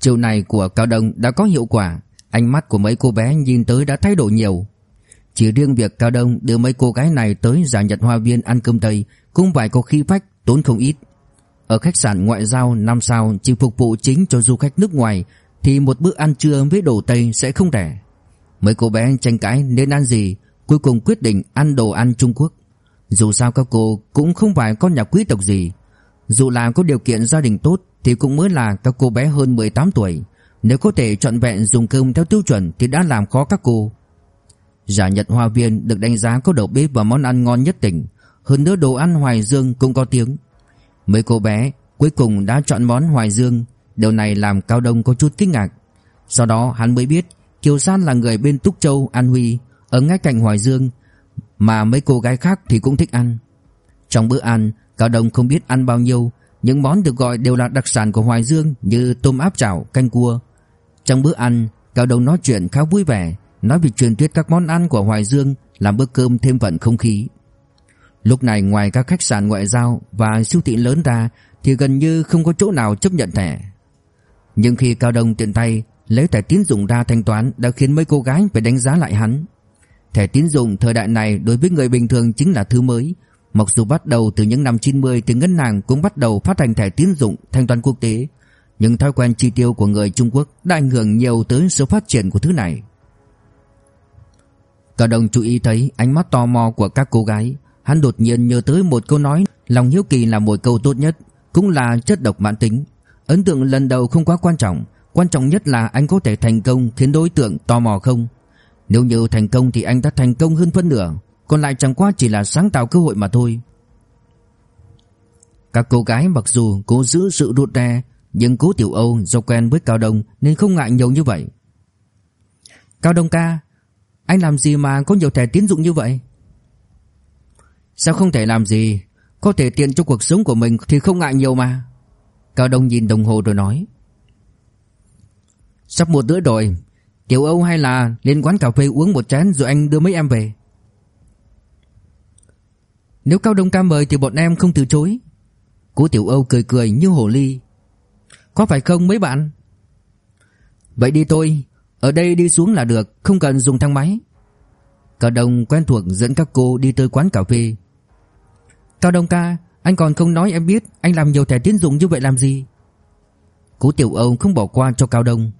S1: Chiều này của Cao Đông đã có hiệu quả. Ánh mắt của mấy cô bé nhìn tới đã thay đổi nhiều. Chỉ riêng việc Cao Đông đưa mấy cô gái này tới giả Nhật Hoa Viên ăn cơm Tây Cũng phải có khí phách, tốn không ít. Ở khách sạn ngoại giao năm sao chỉ phục vụ chính cho du khách nước ngoài thì một bữa ăn trưa với đồ Tây sẽ không rẻ. Mấy cô bé tranh cãi nên ăn gì, cuối cùng quyết định ăn đồ ăn Trung Quốc. Dù sao các cô cũng không phải con nhà quý tộc gì, dù là có điều kiện gia đình tốt thì cũng mới là các cô bé hơn 18 tuổi, nếu có thể chọn vẹn dùng cơm theo tiêu chuẩn thì đã làm khó các cô. Giả Nhật Hoa Viên được đánh giá có đầu bếp và món ăn ngon nhất tỉnh, hơn nữa đồ ăn Hoài Dương cũng có tiếng. Mấy cô bé cuối cùng đã chọn món Hoài Dương Điều này làm Cao Đông có chút kinh ngạc. Sau đó hắn mới biết Kiều San là người bên Túc Châu, An Huy Ở ngay cạnh Hoài Dương Mà mấy cô gái khác thì cũng thích ăn. Trong bữa ăn Cao Đông không biết ăn bao nhiêu Những món được gọi đều là đặc sản của Hoài Dương Như tôm áp chảo, canh cua. Trong bữa ăn Cao Đông nói chuyện khá vui vẻ Nói về truyền thuyết các món ăn của Hoài Dương Làm bữa cơm thêm vận không khí. Lúc này ngoài các khách sạn ngoại giao và siêu thị lớn ra thì gần như không có chỗ nào chấp nhận thẻ. Nhưng khi Cao Đông tiện tay lấy thẻ tín dụng ra thanh toán đã khiến mấy cô gái phải đánh giá lại hắn. Thẻ tín dụng thời đại này đối với người bình thường chính là thứ mới. Mặc dù bắt đầu từ những năm 90 thì ngân hàng cũng bắt đầu phát hành thẻ tín dụng thanh toán quốc tế, nhưng thói quen chi tiêu của người Trung Quốc đã ảnh hưởng nhiều tới sự phát triển của thứ này. Cao Đông chú ý thấy ánh mắt tò mò của các cô gái, Hắn đột nhiên nhớ tới một câu nói Lòng hiếu kỳ là một câu tốt nhất Cũng là chất độc mãn tính Ấn tượng lần đầu không quá quan trọng Quan trọng nhất là anh có thể thành công Khiến đối tượng tò mò không? Nếu như thành công thì anh đã thành công hơn phân nửa, Còn lại chẳng qua chỉ là sáng tạo cơ hội mà thôi. Các cô gái mặc dù cố giữ sự rụt rè, Nhưng cố Tiểu Âu do quen với Cao Đông Nên không ngại nhiều như vậy. Cao Đông ca, Anh làm gì mà có nhiều thẻ tiến dụng như vậy? Sao không thể làm gì? Có thể tiện cho cuộc sống của mình Thì không ngại nhiều mà. Cao Đông nhìn đồng hồ rồi nói. Sắp một bữa rồi. Tiểu Âu hay là lên quán cà phê uống một chén Rồi anh đưa mấy em về? Nếu Cao Đông ca mời Thì bọn em không từ chối. Cố Tiểu Âu cười cười như hồ ly. Có phải không mấy bạn? Vậy đi tôi. Ở đây đi xuống là được, Không cần dùng thang máy. Cao Đông quen thuộc dẫn các cô đi tới quán cà phê. Cao Đông ca anh còn không nói em biết Anh làm nhiều thẻ tiến dụng như vậy làm gì? Cố Tiểu Âu không bỏ qua cho Cao Đông.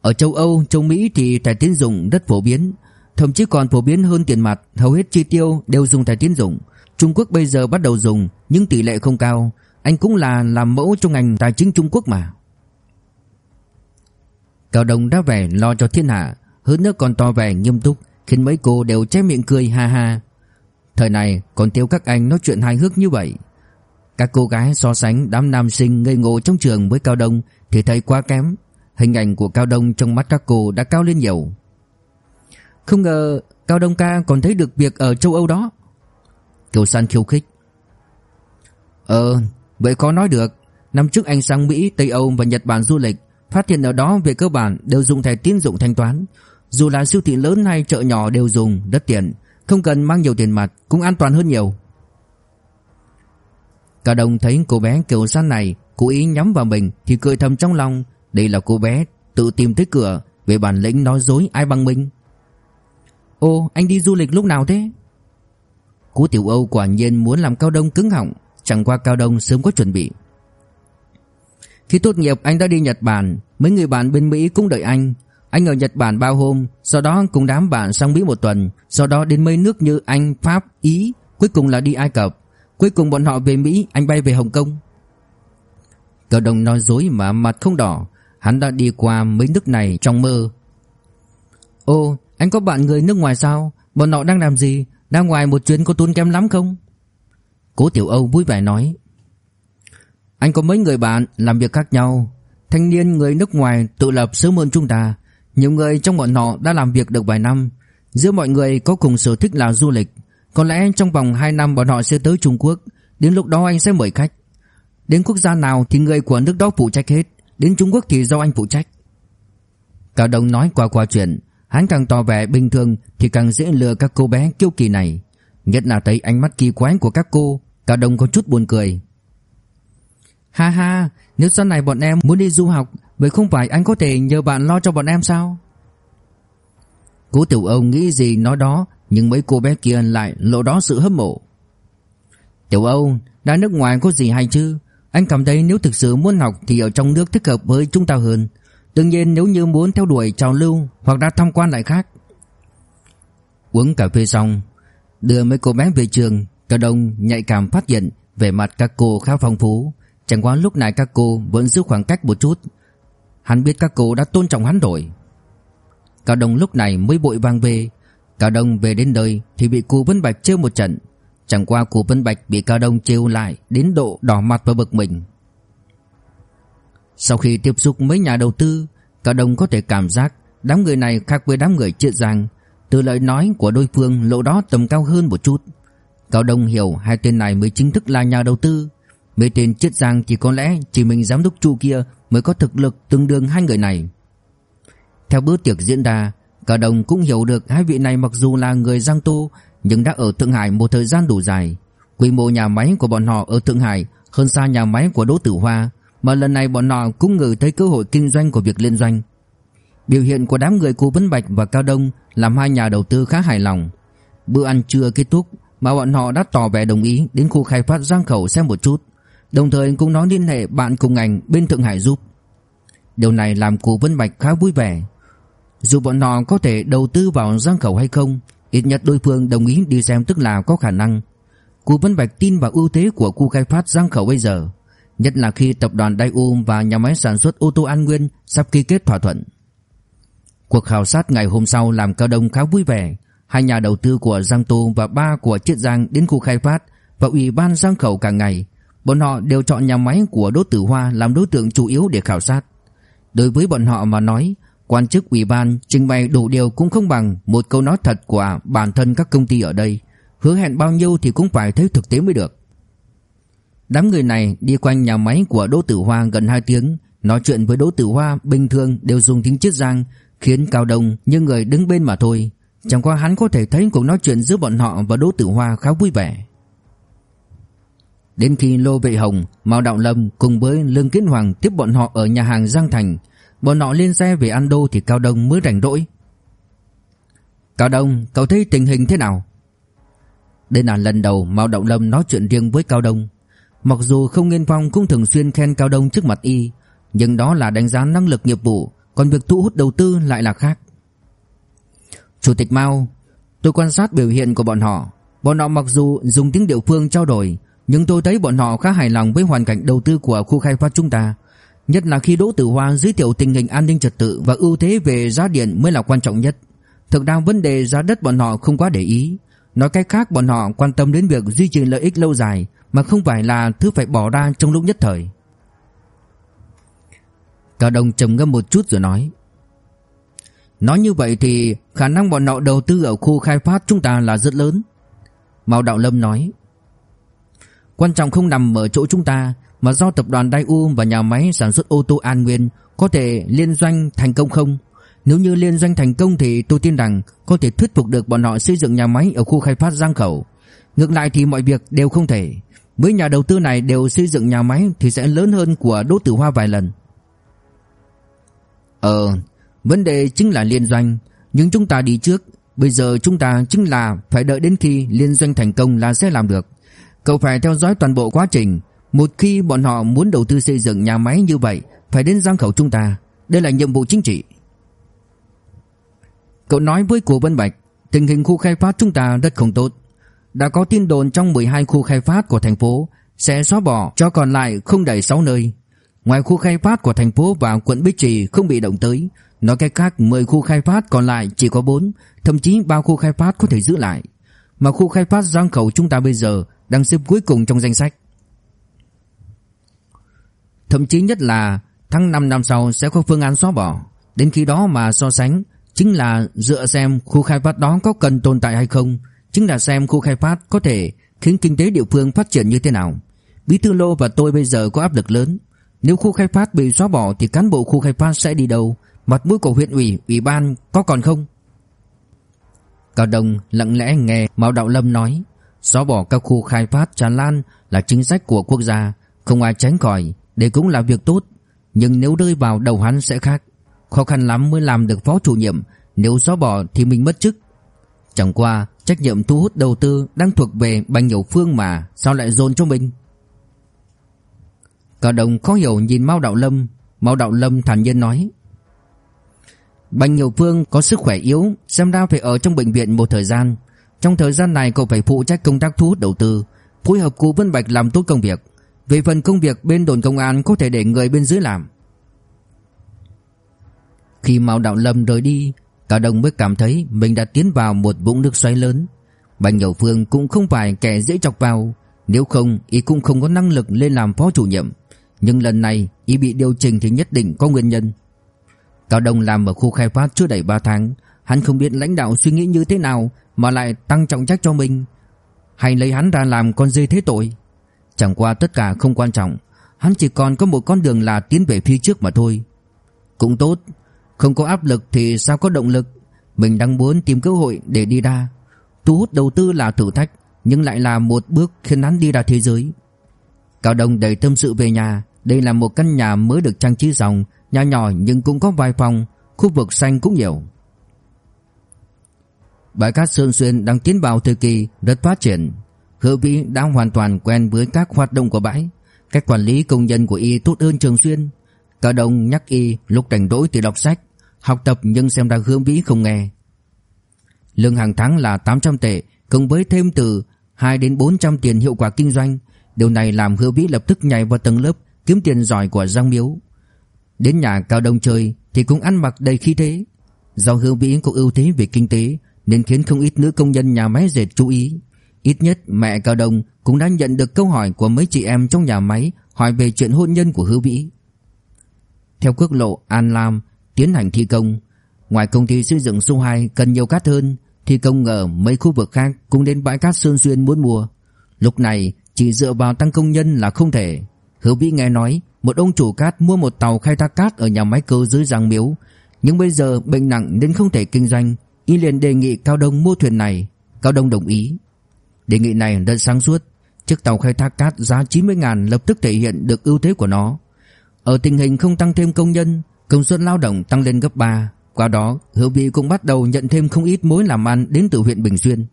S1: Ở châu Âu, châu Mỹ thì thẻ tiến dụng rất phổ biến Thậm chí còn phổ biến hơn tiền mặt. Hầu hết chi tiêu đều dùng thẻ tiến dụng. Trung Quốc bây giờ bắt đầu dùng Nhưng tỷ lệ không cao. Anh cũng là làm mẫu trong ngành tài chính Trung Quốc mà. Cao Đông đã vẻ lo cho thiên hạ Hơn nữa còn to vẻ nghiêm túc Khiến mấy cô đều che miệng cười ha ha. Thời này còn thiếu các anh nói chuyện hài hước như vậy. Các cô gái so sánh đám nam sinh ngây ngô trong trường với Cao Đông Thì thấy quá kém. Hình ảnh của Cao Đông trong mắt các cô đã cao lên nhiều. Không ngờ Cao Đông ca còn thấy được việc ở châu Âu đó. Kiều San khiêu khích. Ờ Vậy khó nói được. Năm trước anh sang Mỹ, Tây Âu và Nhật Bản du lịch Phát hiện ở đó về cơ bản đều dùng thẻ tín dụng thanh toán. Dù là siêu thị lớn hay chợ nhỏ đều dùng Rất tiện không cần mang nhiều tiền mặt, Cũng an toàn hơn nhiều. Cả đồng thấy cô bé kiểu San này Cố ý nhắm vào mình Thì cười thầm trong lòng. Đây là cô bé tự tìm tới cửa, Về bản lĩnh nói dối ai bằng mình. Ô anh đi du lịch lúc nào thế? Cú Tiểu Âu quả nhiên muốn làm Cao Đông cứng họng, Chẳng qua Cao Đông sớm có chuẩn bị. Khi tốt nghiệp, anh đã đi Nhật Bản, Mấy người bạn bên Mỹ cũng đợi anh. Anh ở Nhật Bản bao hôm Sau đó cùng đám bạn sang Mỹ một tuần Sau đó đến mấy nước như Anh, Pháp, Ý Cuối cùng là đi Ai Cập. Cuối cùng bọn họ về Mỹ Anh bay về Hồng Kông. Cậu đồng nói dối mà mặt không đỏ Hắn đã đi qua mấy nước này trong mơ. Ô anh có bạn người nước ngoài sao? Bọn họ đang làm gì? Ra ngoài một chuyến có tốn kém lắm không? Cố Tiểu Âu vui vẻ nói. Anh có mấy người bạn làm việc khác nhau. Thanh niên người nước ngoài tự lập sớm hơn chúng ta. Nhiều người trong bọn họ đã làm việc được vài năm. Giữa mọi người có cùng sở thích là du lịch. Có lẽ trong vòng 2 năm bọn họ sẽ tới Trung Quốc. Đến lúc đó anh sẽ mời khách. Đến quốc gia nào thì người của nước đó phụ trách hết. Đến Trung Quốc thì do anh phụ trách. Cao Đông nói qua qua chuyện. Hắn càng tỏ vẻ bình thường Thì càng dễ lừa các cô bé kiêu kỳ này. Nhất là thấy ánh mắt kỳ quái của các cô, Cao Đông có chút buồn cười. Ha ha, Nếu sau này bọn em muốn đi du học Vậy không phải anh có thể nhờ bạn lo cho bọn em sao? Cố tiểu ông nghĩ gì nói đó, Nhưng mấy cô bé kia lại lộ đó sự hâm mộ. Tiểu Âu, đã nước ngoài có gì hay chứ? Anh cảm thấy nếu thực sự muốn học Thì ở trong nước thích hợp với chúng ta hơn. Đương nhiên nếu như muốn theo đuổi trào lưu Hoặc đã tham quan lại khác. Uống cà phê xong, Đưa mấy cô bé về trường, Cả Đông nhạy cảm phát hiện Về mặt các cô khá phong phú. Chẳng qua lúc này các cô vẫn giữ khoảng cách một chút. Hắn biết các cô đã tôn trọng hắn rồi. Cao Đông lúc này mới bội vang về. Cao Đông về đến nơi Thì bị cô Vân Bạch trêu một trận. Chẳng qua cô Vân Bạch bị Cao Đông trêu lại Đến độ đỏ mặt và bực mình. Sau khi tiếp xúc với nhà đầu tư, Cao Đông có thể cảm giác Đám người này khác với đám người Chiết Giang. Từ lời nói của đối phương, lộ đó tầm cao hơn một chút. Cao Đông hiểu hai tên này mới chính thức là nhà đầu tư. Mấy tên chết Giang thì có lẽ Chỉ mình giám đốc chu kia Mới có thực lực tương đương hai người này. Theo bữa tiệc diễn ra Cao Đông cũng hiểu được hai vị này mặc dù là người Giang Tô Nhưng đã ở Thượng Hải một thời gian đủ dài. Quy mô nhà máy của bọn họ ở Thượng Hải Hơn xa nhà máy của Đỗ Tử Hoa, Mà lần này bọn họ cũng ngửi thấy cơ hội kinh doanh của việc liên doanh. Biểu hiện của đám người Cố Vân Bạch và Cao Đông Làm hai nhà đầu tư khá hài lòng. Bữa ăn trưa kết thúc Mà bọn họ đã tỏ vẻ đồng ý Đến khu khai phát Giang Khẩu xem một chút. Đồng thời cũng nói liên hệ bạn cùng ngành bên Thượng Hải giúp Điều này làm cụ Vân Bạch khá vui vẻ Dù bọn họ có thể đầu tư vào Giang Khẩu hay không, Ít nhất đối phương đồng ý đi xem tức là có khả năng cụ Vân Bạch tin vào ưu thế của khu khai phát Giang Khẩu bây giờ, Nhất là khi tập đoàn Daewoo và nhà máy sản xuất ô tô An Nguyên sắp ký kết thỏa thuận Cuộc khảo sát ngày hôm sau làm Cao Đông khá vui vẻ. Hai nhà đầu tư của Giang Tô và ba của Chiết Giang đến khu khai phát và ủy ban Giang Khẩu cả ngày. Bọn họ đều chọn nhà máy của Đỗ Tử Hoa làm đối tượng chủ yếu để khảo sát. Đối với bọn họ mà nói, quan chức ủy ban trình bày đủ điều cũng không bằng một câu nói thật của bản thân các công ty ở đây. Hứa hẹn bao nhiêu thì cũng phải thấy thực tế mới được. Đám người này đi quanh nhà máy của Đỗ Tử Hoa gần 2 tiếng, nói chuyện với Đỗ Tử Hoa bình thường đều dùng tiếng chiết giang, khiến Cao Đông như người đứng bên mà thôi. Chẳng qua hắn có thể thấy cuộc nói chuyện giữa bọn họ và Đỗ Tử Hoa khá vui vẻ. Đến khi Lô Vệ Hồng, Mao Đạo Lâm cùng với Lương Kiến Hoàng tiếp bọn họ ở nhà hàng Giang Thành, bọn họ lên xe về An Đô thì Cao Đông mới rảnh rỗi. Cao Đông, cậu thấy tình hình thế nào? Đây là lần đầu Mao Đạo Lâm nói chuyện riêng với Cao Đông. Mặc dù không Nghiên Phong cũng thường xuyên khen Cao Đông trước mặt y, nhưng đó là đánh giá năng lực nghiệp vụ, còn việc thu hút đầu tư lại là khác. Chủ tịch Mao, tôi quan sát biểu hiện của bọn họ, bọn họ mặc dù dùng tiếng địa phương trao đổi, nhưng tôi thấy bọn họ khá hài lòng với hoàn cảnh đầu tư của khu khai phát chúng ta, nhất là khi Đỗ Tử Hoa giới thiệu tình hình an ninh trật tự và ưu thế về giá điện mới là quan trọng nhất. Thực ra vấn đề giá đất bọn họ không quá để ý, nói cách khác bọn họ quan tâm đến việc duy trì lợi ích lâu dài mà không phải là thứ phải bỏ ra trong lúc nhất thời. Cao Đông trầm ngâm một chút rồi nói Nói như vậy thì khả năng bọn họ đầu tư ở khu khai phát chúng ta là rất lớn Mao Đạo Lâm nói Quan trọng không nằm ở chỗ chúng ta Mà do tập đoàn Daewoo và nhà máy sản xuất ô tô An Nguyên Có thể liên doanh thành công không? Nếu như liên doanh thành công thì tôi tin rằng Có thể thuyết phục được bọn họ xây dựng nhà máy ở khu khai phát Giang Khẩu. Ngược lại thì mọi việc đều không thể. Với nhà đầu tư này đều xây dựng nhà máy Thì sẽ lớn hơn của Đỗ Tử Hoa vài lần. Ờ, vấn đề chính là liên doanh, nhưng chúng ta đi trước, bây giờ chúng ta chính là phải đợi đến khi liên doanh thành công là sẽ làm được. Cậu phải theo dõi toàn bộ quá trình, một khi bọn họ muốn đầu tư xây dựng nhà máy như vậy, phải đến giang khẩu chúng ta, đây là nhiệm vụ chính trị. Cậu nói với Cổ Vân Bạch, tình hình khu khai phát chúng ta rất không tốt. Đã có tin đồn trong 12 khu khai phát của thành phố sẽ xóa bỏ cho còn lại không đầy 6 nơi. Ngoài khu khai phát của thành phố và quận Bích Trì không bị động tới, nói cách khác 10 khu khai phát còn lại chỉ có 4, thậm chí 3 khu khai phát có thể giữ lại. Mà khu khai phát Giang Khẩu chúng ta bây giờ đang xếp cuối cùng trong danh sách. Thậm chí nhất là tháng 5 năm sau sẽ có phương án xóa bỏ. Đến khi đó mà so sánh chính là dựa xem khu khai phát đó có cần tồn tại hay không, chính là xem khu khai phát có thể khiến kinh tế địa phương phát triển như thế nào. Bí thư Lô và tôi bây giờ có áp lực lớn, nếu khu khai phát bị xóa bỏ thì cán bộ khu khai phát sẽ đi đâu? Mặt mũi của huyện ủy, ủy ban có còn không? Cao Đông lặng lẽ nghe Mao Đạo Lâm nói, xóa bỏ các khu khai phát tràn lan là chính sách của quốc gia, không ai tránh khỏi, đây cũng là việc tốt, nhưng nếu rơi vào đầu hắn sẽ khác, khó khăn lắm mới làm được phó chủ nhiệm, nếu xóa bỏ thì mình mất chức. Chẳng qua, trách nhiệm thu hút đầu tư đang thuộc về Bành Nhiều Phương mà, sao lại dồn cho mình? Cao đồng khó hiểu nhìn Mao Đạo Lâm Mao Đạo Lâm thản nhiên nói Bành Nhiều Phương có sức khỏe yếu, Xem ra phải ở trong bệnh viện một thời gian. Trong thời gian này, cậu phải phụ trách công tác thu hút đầu tư, Phối hợp cụ Vân Bạch làm tốt công việc. Về phần công việc bên đồn công an Có thể để người bên dưới làm. Khi Mao Đạo Lâm rời đi, Cả đồng mới cảm thấy Mình đã tiến vào một vũng nước xoáy lớn. Bành Nhiều Phương cũng không phải kẻ dễ chọc vào. Nếu không, y cũng không có năng lực lên làm phó chủ nhiệm. Nhưng lần này, y bị điều chỉnh thì nhất định có nguyên nhân. Cao Đông làm ở khu khai phát chưa đầy 3 tháng. Hắn không biết lãnh đạo suy nghĩ như thế nào Mà lại tăng trọng trách cho mình. Hay lấy hắn ra làm con dê thế tội. Chẳng qua tất cả không quan trọng. Hắn chỉ còn có một con đường là tiến về phía trước mà thôi. Cũng tốt. Không có áp lực thì sao có động lực? Mình đang muốn tìm cơ hội để đi ra. Thu hút đầu tư là thử thách Nhưng lại là một bước khiến hắn đi ra thế giới. Cao Đông đầy tâm sự về nhà. Đây là một căn nhà mới được trang trí xong, nhà nhỏ nhưng cũng có vài phòng, khu vực xanh cũng nhiều. Bãi cát Sơn Xuyên đang tiến vào thời kỳ rất phát triển. Hứa Vĩ đã hoàn toàn quen với các hoạt động của bãi. Cách quản lý công nhân của y tốt hơn Trường Xuyên. Cả đồng nhắc y lúc rảnh rỗi thì đọc sách, học tập nhưng xem ra Hứa Vĩ không nghe. Lương hàng tháng là 800 tệ, cùng với thêm từ 2 đến 400 tiền hiệu quả kinh doanh. Điều này làm Hứa Vĩ lập tức nhảy vào tầng lớp kiếm tiền giỏi của Giang Miếu. Đến nhà Cao Đông chơi thì cũng ăn mặc đầy khí thế. Do Hương Vĩ có ưu thế về kinh tế nên khiến không ít nữ công nhân nhà máy dệt chú ý. Ít nhất mẹ Cao Đông cũng đã nhận được câu hỏi của mấy chị em trong nhà máy hỏi về chuyện hôn nhân của Hương Vĩ. Theo quốc lộ An Lam tiến hành thi công, ngoài công ty xây dựng số 2 cần nhiều cát hơn, thi công ở mấy khu vực khác cũng đến bãi cát Sơn Xuyên muốn mua. Lúc này chỉ dựa vào tăng công nhân là không thể. Hứa Vĩ nghe nói một ông chủ cát mua một tàu khai thác cát ở nhà máy cơ dưới Giang Miếu, nhưng bây giờ bệnh nặng nên không thể kinh doanh, y liền đề nghị Cao Đông mua thuyền này. Cao Đông đồng ý. Đề nghị này rất sáng suốt, chiếc tàu khai thác cát giá 90 ngàn lập tức thể hiện được ưu thế của nó. Ở tình hình không tăng thêm công nhân, công suất lao động tăng lên gấp 3, qua đó Hữu Vĩ cũng bắt đầu nhận thêm không ít mối làm ăn đến từ huyện Bình Xuyên.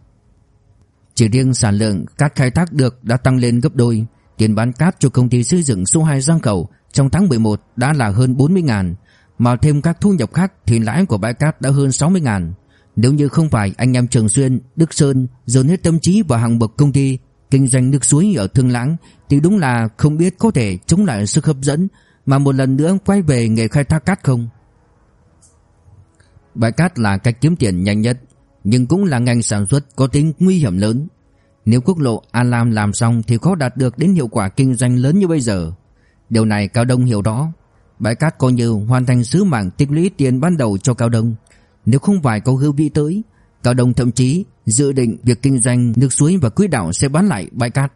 S1: Chỉ riêng sản lượng cát khai thác được đã tăng lên gấp đôi, tiền bán cát cho công ty xây dựng số 2 Giang Cầu trong tháng 11 đã là hơn 40 ngàn, mà thêm các thu nhập khác thì lãi của bãi cát đã hơn 60 ngàn. Nếu như không phải anh em Trường Xuyên, Đức Sơn dồn hết tâm trí vào hàng bậc công ty kinh doanh nước suối ở Thương Lãng thì đúng là không biết có thể chống lại sức hấp dẫn mà một lần nữa quay về nghề khai thác cát không. Bãi cát là cách kiếm tiền nhanh nhất, nhưng cũng là ngành sản xuất có tính nguy hiểm lớn. Nếu quốc lộ Alam Lam làm xong thì khó đạt được đến hiệu quả kinh doanh lớn như bây giờ. Điều này Cao Đông hiểu rõ. Bãi cát coi như hoàn thành sứ mạng tích lũy tiền ban đầu cho Cao Đông. Nếu không phải có hưu vị tới, Cao Đông thậm chí dự định việc kinh doanh nước suối và quỹ đạo sẽ bán lại bãi cát.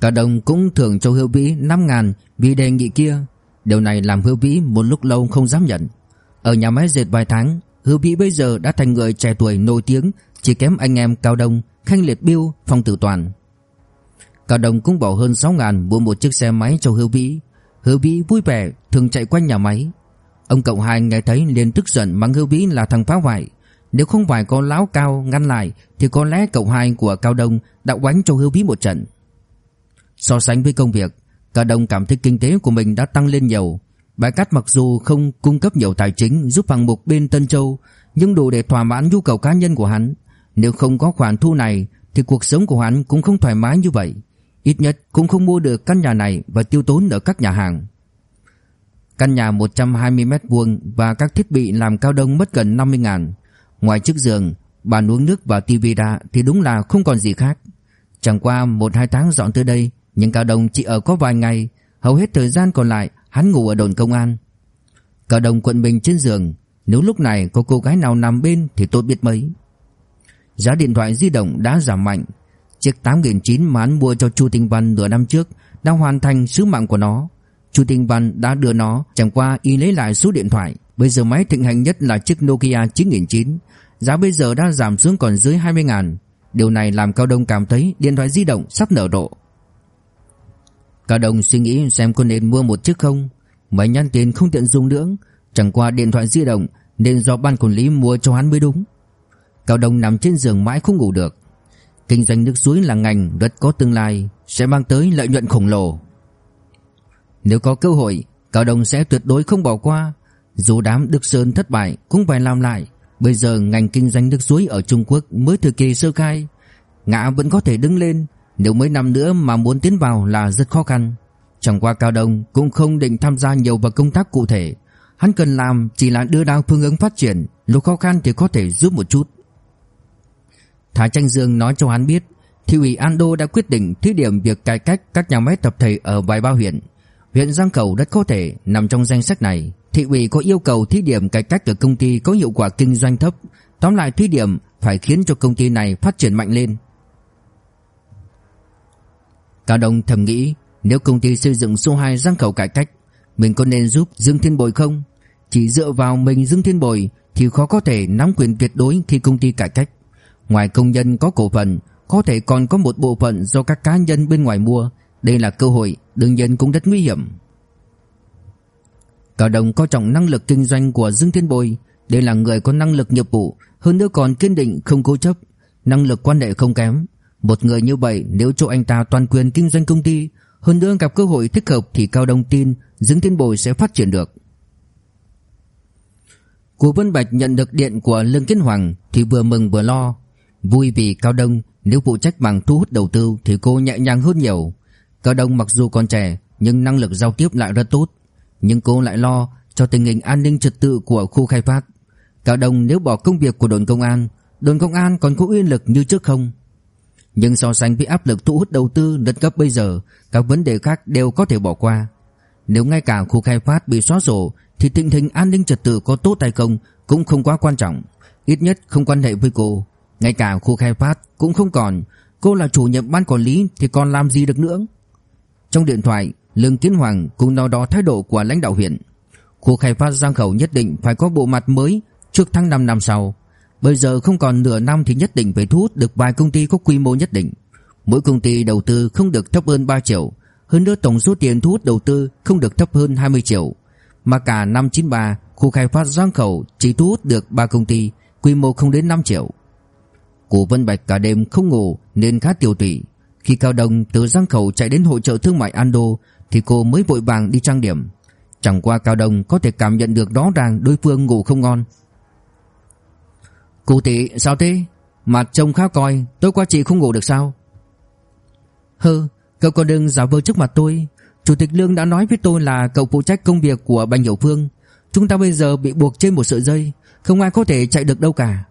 S1: Cao Đông cũng thưởng cho Hưu Vĩ 5 ngàn vì đề nghị kia. Điều này làm Hưu Vĩ một lúc lâu không dám nhận. Ở nhà máy dệt vài tháng, Hưu Vĩ bây giờ đã thành người trẻ tuổi nổi tiếng, chỉ kém anh em Cao Đông, Khanh Liệt Biêu, Phong Tử Toàn. Cao Đông cũng bỏ hơn 6 ngàn mua một chiếc xe máy cho Hưu Vĩ. Hưu Vĩ vui vẻ thường chạy quanh nhà máy. Ông cậu hai nghe thấy liền tức giận mắng Hưu Vĩ là thằng phá hoại. Nếu không phải có lão cao ngăn lại thì có lẽ cậu hai của Cao Đông đã quánh cho Hưu Vĩ một trận. So sánh với công việc, Cao Đông cảm thấy kinh tế của mình đã tăng lên nhiều. Bãi cát mặc dù không cung cấp nhiều tài chính giúp hàng mục bên Tân Châu, nhưng đủ để thỏa mãn nhu cầu cá nhân của hắn. Nếu không có khoản thu này thì cuộc sống của hắn cũng không thoải mái như vậy. Ít nhất cũng không mua được căn nhà này và tiêu tốn ở các nhà hàng. Căn nhà 120 mét vuông và các thiết bị làm cao đông mất gần 50 ngàn. Ngoài chiếc giường, bàn uống nước và tivi ra thì đúng là không còn gì khác. Chẳng qua 1-2 tháng dọn tới đây, nhưng Cao Đông chỉ ở có vài ngày, hầu hết thời gian còn lại hắn ngủ ở đồn công an. Cao Đông quận mình trên giường, nếu lúc này có cô gái nào nằm bên thì tốt biết mấy. Giá điện thoại di động đã giảm mạnh, chiếc 8.900 mà hắn mua cho Chu Tinh Văn nửa năm trước đã hoàn thành sứ mạng của nó. Chu Tinh Văn đã đưa nó, chẳng qua y lấy lại số điện thoại. Bây giờ máy thịnh hành nhất là chiếc Nokia 9009, giá bây giờ đã giảm xuống còn dưới 20 ngàn. Điều này làm Cao Đông cảm thấy điện thoại di động sắp nở rộ. Cao Đông suy nghĩ xem có nên mua một chiếc không. Mấy nhắn tiền không tiện dùng nữa, chẳng qua điện thoại di động nên do ban quản lý mua cho hắn mới đúng. Cao Đông nằm trên giường mãi không ngủ được. Kinh doanh nước suối là ngành rất có tương lai, sẽ mang tới lợi nhuận khổng lồ. Nếu có cơ hội, Cao Đông sẽ tuyệt đối không bỏ qua. Dù đám Đức Sơn thất bại cũng phải làm lại. Bây giờ ngành kinh doanh nước suối ở Trung Quốc mới thời kỳ sơ khai. Ngã vẫn có thể đứng lên, nếu mấy năm nữa mà muốn tiến vào là rất khó khăn. Chẳng qua Cao Đông cũng không định tham gia nhiều vào công tác cụ thể. Hắn cần làm chỉ là đưa ra phương hướng phát triển, lúc khó khăn thì có thể giúp một chút. Thái Tranh Dương nói cho hắn biết, thị ủy Ando đã quyết định thí điểm việc cải cách các nhà máy tập thể ở vài ba huyện. Huyện Giang Cầu rất có thể nằm trong danh sách này. Thị ủy có yêu cầu thí điểm cải cách ở công ty có hiệu quả kinh doanh thấp. Tóm lại thí điểm phải khiến cho công ty này phát triển mạnh lên. Cao Đông thầm nghĩ nếu công ty xây dựng số 2 Giang Cầu cải cách, mình có nên giúp Dương Thiên Bồi không? Chỉ dựa vào mình Dương Thiên Bồi thì khó có thể nắm quyền tuyệt đối khi công ty cải cách. Ngoài công nhân có cổ phần, có thể còn có một bộ phận do các cá nhân bên ngoài mua. Đây là cơ hội, đương nhiên cũng rất nguy hiểm. Cao Đông coi trọng năng lực kinh doanh của Dương Thiên Bồi. Đây là người có năng lực nghiệp vụ, hơn nữa còn kiên định không cố chấp, năng lực quan hệ không kém. Một người như vậy nếu cho anh ta toàn quyền kinh doanh công ty, hơn nữa gặp cơ hội thích hợp thì Cao Đông tin Dương Thiên Bồi sẽ phát triển được. Cô Vân Bạch nhận được điện của Lương Kiến Hoàng thì vừa mừng vừa lo. Vui vì Cao Đông nếu phụ trách bằng thu hút đầu tư thì cô nhẹ nhàng hơn nhiều. Cao Đông mặc dù còn trẻ nhưng năng lực giao tiếp lại rất tốt. Nhưng cô lại lo cho tình hình an ninh trật tự của khu khai phát. Cao Đông nếu bỏ công việc của đồn công an, đồn công an còn có uy lực như trước không? Nhưng so sánh với áp lực thu hút đầu tư lật gấp bây giờ, các vấn đề khác đều có thể bỏ qua. Nếu ngay cả khu khai phát bị xóa sổ thì tình hình an ninh trật tự có tốt hay không cũng không quá quan trọng, ít nhất không quan hệ với cô. Ngay cả khu khai phát cũng không còn, cô là chủ nhiệm ban quản lý thì còn làm gì được nữa. Trong điện thoại, Lương Kiến Hoàng cũng nói đó thái độ của lãnh đạo huyện. Khu khai phát Giang Khẩu nhất định phải có bộ mặt mới trước tháng 5 năm sau. Bây giờ không còn nửa năm thì nhất định phải thu hút được vài công ty có quy mô nhất định. Mỗi công ty đầu tư không được thấp hơn 3 triệu, hơn nữa tổng số tiền thu hút đầu tư không được thấp hơn 20 triệu. Mà cả năm 93, khu khai phát Giang Khẩu chỉ thu hút được 3 công ty, quy mô không đến 5 triệu. Cổ Vân Bạch cả đêm không ngủ nên khá tiêu tụy. Khi Cao Đông từ Giang Khẩu chạy đến hội trợ thương mại Ando thì cô mới vội vàng đi trang điểm. Chẳng qua Cao Đông có thể cảm nhận được rõ ràng đối phương ngủ không ngon. Cụ tỷ sao thế? Mặt trông khá coi, tối qua chị không ngủ được sao? Hừ, cậu còn đừng giả vờ trước mặt tôi. Chủ tịch Lương đã nói với tôi là cậu phụ trách công việc của Bành Hiểu Phương. Chúng ta bây giờ bị buộc trên một sợi dây, không ai có thể chạy được đâu cả.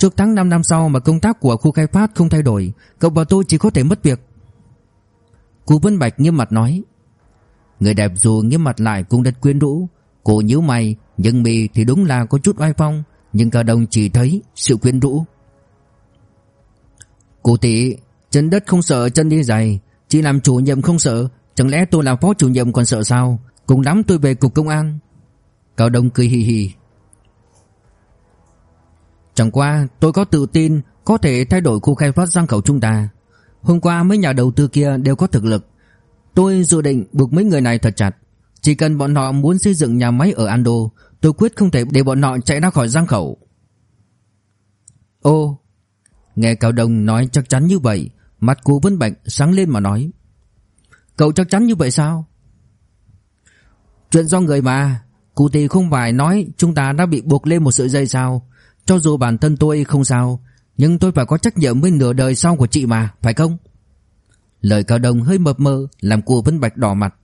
S1: Trước tháng 5 năm sau mà công tác của khu khai phát không thay đổi, cậu và tôi chỉ có thể mất việc. Cụ Vân Bạch nghiêm mặt nói. Người đẹp dù nghiêm mặt lại cũng rất quyến rũ, cô nhíu mày, nhưng mì thì đúng là có chút oai phong, nhưng Cao đồng chỉ thấy sự quyến rũ. Cô tỷ, chân đất không sợ chân đi giày, chỉ làm chủ nhiệm không sợ, chẳng lẽ tôi làm phó chủ nhiệm còn sợ sao? Cùng lắm tôi về cục công an. Cao Đông cười hì hì. Chẳng qua tôi có tự tin có thể thay đổi khu khai phát giang khẩu chúng ta. Hôm qua mấy nhà đầu tư kia đều có thực lực. Tôi dự định buộc mấy người này thật chặt. Chỉ cần bọn họ muốn xây dựng nhà máy ở Ando, tôi quyết không thể để bọn họ chạy ra khỏi giang khẩu. Ô, nghe Cao Đông nói chắc chắn như vậy, mặt cô Vân Bạch sáng lên mà nói. Cậu chắc chắn như vậy sao? Chuyện do người mà, cụ thì không phải nói chúng ta đã bị buộc lên một sợi dây sao? Cho dù bản thân tôi không sao, Nhưng tôi phải có trách nhiệm với nửa đời sau của chị mà, Phải không? Lời cao đồng hơi mập mờ, Làm cô Vân Bạch đỏ mặt.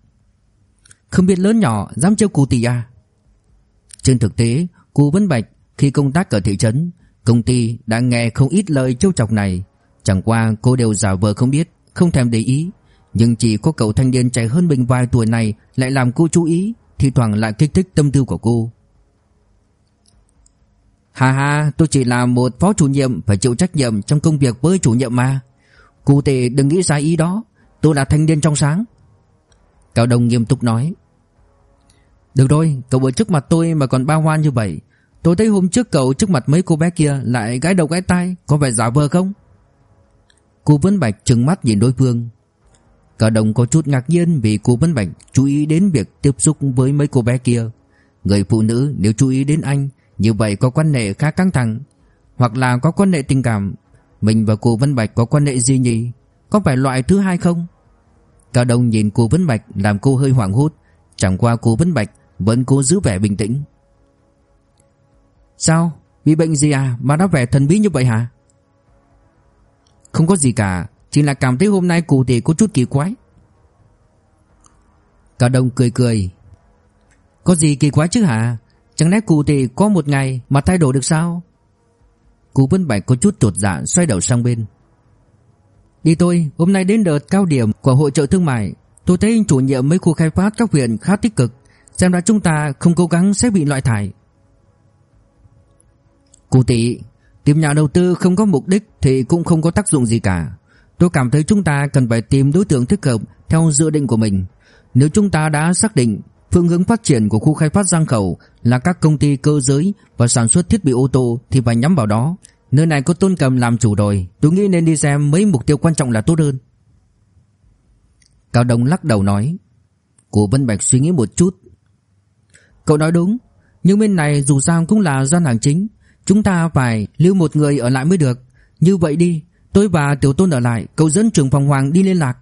S1: Không biết lớn nhỏ, dám trêu cụ tỷ à? Trên thực tế Cô Vân Bạch, khi công tác ở thị trấn, Công ty đã nghe không ít lời trêu chọc này. Chẳng qua cô đều giả vờ không biết, Không thèm để ý. Nhưng chỉ có cậu thanh niên trẻ hơn mình vài tuổi này Lại làm cô chú ý Thì thoảng lại kích thích tâm tư của cô. Hà hà tôi chỉ là một phó chủ nhiệm, Phải chịu trách nhiệm trong công việc với chủ nhiệm mà. Cụ thể, đừng nghĩ sai ý đó. Tôi là thanh niên trong sáng. Cao Đông nghiêm túc nói. Được rồi, cậu ở trước mặt tôi mà còn bao hoan như vậy. Tôi thấy hôm trước cậu trước mặt mấy cô bé kia Lại gái đầu gái tai, Có vẻ giả vờ không? Cô Vân Bạch trừng mắt nhìn đối phương. Cao Đông có chút ngạc nhiên Vì cô Vân Bạch chú ý đến việc tiếp xúc với mấy cô bé kia. Người phụ nữ, nếu chú ý đến anh như vậy có quan hệ khá căng thẳng. Hoặc là có quan hệ tình cảm. Mình và cô Vân Bạch có quan hệ gì nhỉ? Có phải loại thứ hai không? Cao Đông nhìn cô Vân Bạch Làm cô hơi hoảng hốt. Chẳng qua cô Vân Bạch vẫn cố giữ vẻ bình tĩnh. Sao? Bị bệnh gì à? Mà đã vẻ thần bí như vậy hả? Không có gì cả. Chỉ là cảm thấy hôm nay cụ thể có chút kỳ quái. Cao Đông cười cười. Có gì kỳ quái chứ hả? Chẳng lẽ cụ thì có một ngày mà thay đổi được sao? Cụ Vân Bạch có chút trột dạ xoay đầu sang bên. Đi tôi Hôm nay đến đợt cao điểm của hội trợ thương mại. Tôi thấy chủ nhiệm mấy khu khai phát các huyện khá tích cực. Xem ra chúng ta không cố gắng sẽ bị loại thải. Cụ tỷ, Tìm nhà đầu tư không có mục đích Thì cũng không có tác dụng gì cả. Tôi cảm thấy chúng ta cần phải tìm đối tượng thích hợp Theo dự định của mình. Nếu chúng ta đã xác định Phương hướng phát triển của khu khai phát Giang Khẩu là các công ty cơ giới và sản xuất thiết bị ô tô thì phải nhắm vào đó. Nơi này có Tôn Cầm làm chủ rồi, tôi nghĩ nên đi xem mấy mục tiêu quan trọng là tốt hơn. Cao Đông lắc đầu nói. Cố Vân Bạch suy nghĩ một chút. Cậu nói đúng, nhưng bên này dù sao cũng là gian hàng chính, chúng ta phải lưu một người ở lại mới được. Như vậy đi, tôi và Tiểu Tôn ở lại, cậu dẫn trưởng phòng Hoàng đi liên lạc.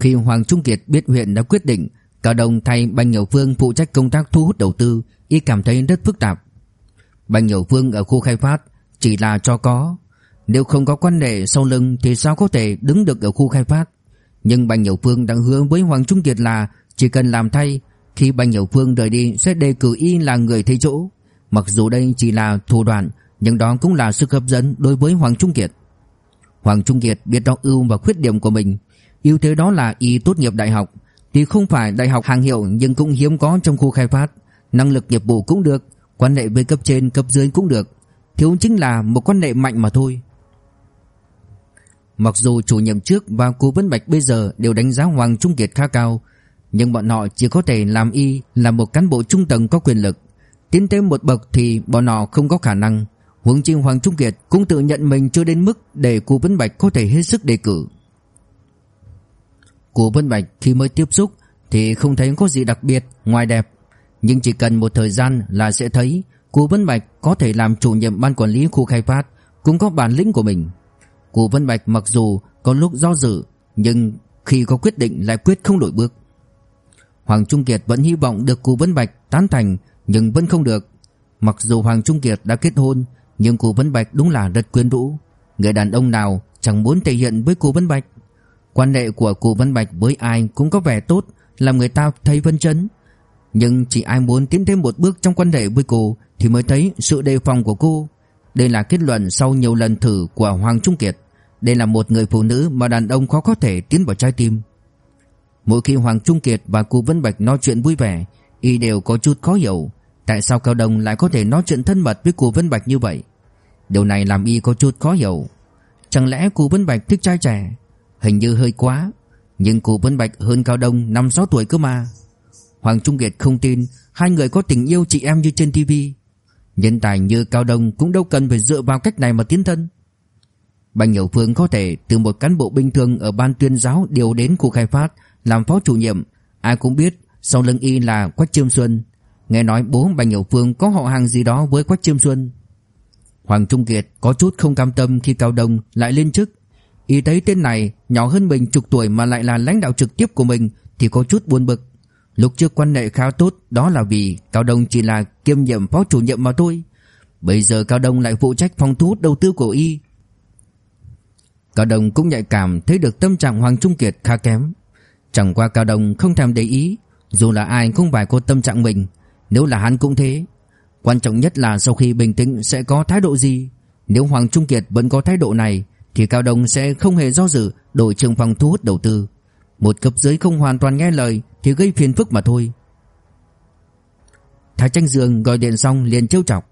S1: Khi Hoàng Trung Kiệt biết huyện đã quyết định Cao Đông thay Bành Hiểu Phương phụ trách công tác thu hút đầu tư Y cảm thấy rất phức tạp Bành Hiểu Phương ở khu khai phát Chỉ là cho có Nếu không có quan hệ sau lưng Thì sao có thể đứng được ở khu khai phát Nhưng Bành Hiểu Phương đang hứa với Hoàng Trung Kiệt là Chỉ cần làm thay khi Bành Hiểu Phương rời đi sẽ đề cử y là người thấy chỗ. Mặc dù đây chỉ là thủ đoạn, nhưng đó cũng là sức hấp dẫn đối với Hoàng Trung Kiệt. Hoàng Trung Kiệt biết rõ ưu và khuyết điểm của mình. ưu thế đó là y tốt nghiệp đại học, thì không phải đại học hàng hiệu nhưng cũng hiếm có trong khu khai phát. Năng lực nghiệp vụ cũng được, quan hệ với cấp trên cấp dưới cũng được. Thiếu chính là một quan hệ mạnh mà thôi. Mặc dù chủ nhiệm trước và cố vấn Bạch bây giờ đều đánh giá Hoàng Trung Kiệt khá cao, nhưng bọn họ chỉ có thể làm y là một cán bộ trung tầng có quyền lực. Tiến thêm một bậc thì bọn họ không có khả năng. Huống chi Hoàng Trung Kiệt cũng tự nhận mình chưa đến mức để cố vấn Bạch có thể hết sức đề cử. Của vấn Bạch khi mới tiếp xúc thì không thấy có gì đặc biệt ngoài đẹp, nhưng chỉ cần một thời gian là sẽ thấy Cố vấn Bạch có thể làm chủ nhiệm ban quản lý khu khai phát, cũng có bản lĩnh của mình. Cố vấn Bạch mặc dù có lúc do dự, nhưng khi có quyết định lại quyết không đổi bước. Hoàng Trung Kiệt vẫn hy vọng được Cố vấn Bạch tán thành, nhưng vẫn không được. Mặc dù Hoàng Trung Kiệt đã kết hôn, nhưng Cố vấn Bạch đúng là rất quyến rũ. Người đàn ông nào chẳng muốn thể hiện với Cố vấn Bạch. Quan hệ của cụ Văn Bạch với ai cũng có vẻ tốt, làm người ta thấy vân chấn. Nhưng chỉ ai muốn tiến thêm một bước trong quan hệ với cô thì mới thấy sự đề phòng của cô. Đây là kết luận sau nhiều lần thử của Hoàng Trung Kiệt. Đây là một người phụ nữ mà đàn ông khó có thể tiến vào trái tim. Mỗi khi Hoàng Trung Kiệt và cô Vân Bạch nói chuyện vui vẻ, y đều có chút khó hiểu tại sao Cao Đông lại có thể nói chuyện thân mật với cô Vân Bạch như vậy. Điều này làm y có chút khó hiểu. Chẳng lẽ cô Vân Bạch thích trai trẻ? Hình như hơi quá. Nhưng cụ Vân Bạch hơn Cao Đông 5-6 tuổi cơ mà. Hoàng Trung Kiệt không tin hai người có tình yêu chị em như trên tivi. Nhân tài như Cao Đông cũng đâu cần phải dựa vào cách này mà tiến thân. Bành Hiểu Phương có thể từ một cán bộ bình thường ở ban tuyên giáo điều đến khu khai phát, làm phó chủ nhiệm. Ai cũng biết sau lưng y là Quách Chiêm Xuân. Nghe nói bố Bành Hiểu Phương có họ hàng gì đó với Quách Chiêm Xuân. Hoàng Trung Kiệt có chút không cam tâm khi Cao Đông lại lên chức. Y thấy tên này nhỏ hơn mình chục tuổi mà lại là lãnh đạo trực tiếp của mình thì có chút buồn bực. Lúc trước quan hệ khá tốt đó là vì Cao Đông chỉ là kiêm nhiệm phó chủ nhiệm mà thôi. Bây giờ Cao Đông lại phụ trách phòng thu hút đầu tư của y. Cao Đông cũng nhạy cảm thấy được tâm trạng Hoàng Trung Kiệt khá kém. Chẳng qua Cao Đông không thèm để ý, dù là ai cũng phải có tâm trạng mình, nếu là hắn cũng thế. Quan trọng nhất là sau khi bình tĩnh sẽ có thái độ gì. Nếu Hoàng Trung Kiệt vẫn có thái độ này thì Cao Đông sẽ không hề do dự đổi trường phòng thu hút đầu tư. Một cấp dưới không hoàn toàn nghe lời thì gây phiền phức mà thôi. Thái Tranh Dương gọi điện xong liền trêu chọc.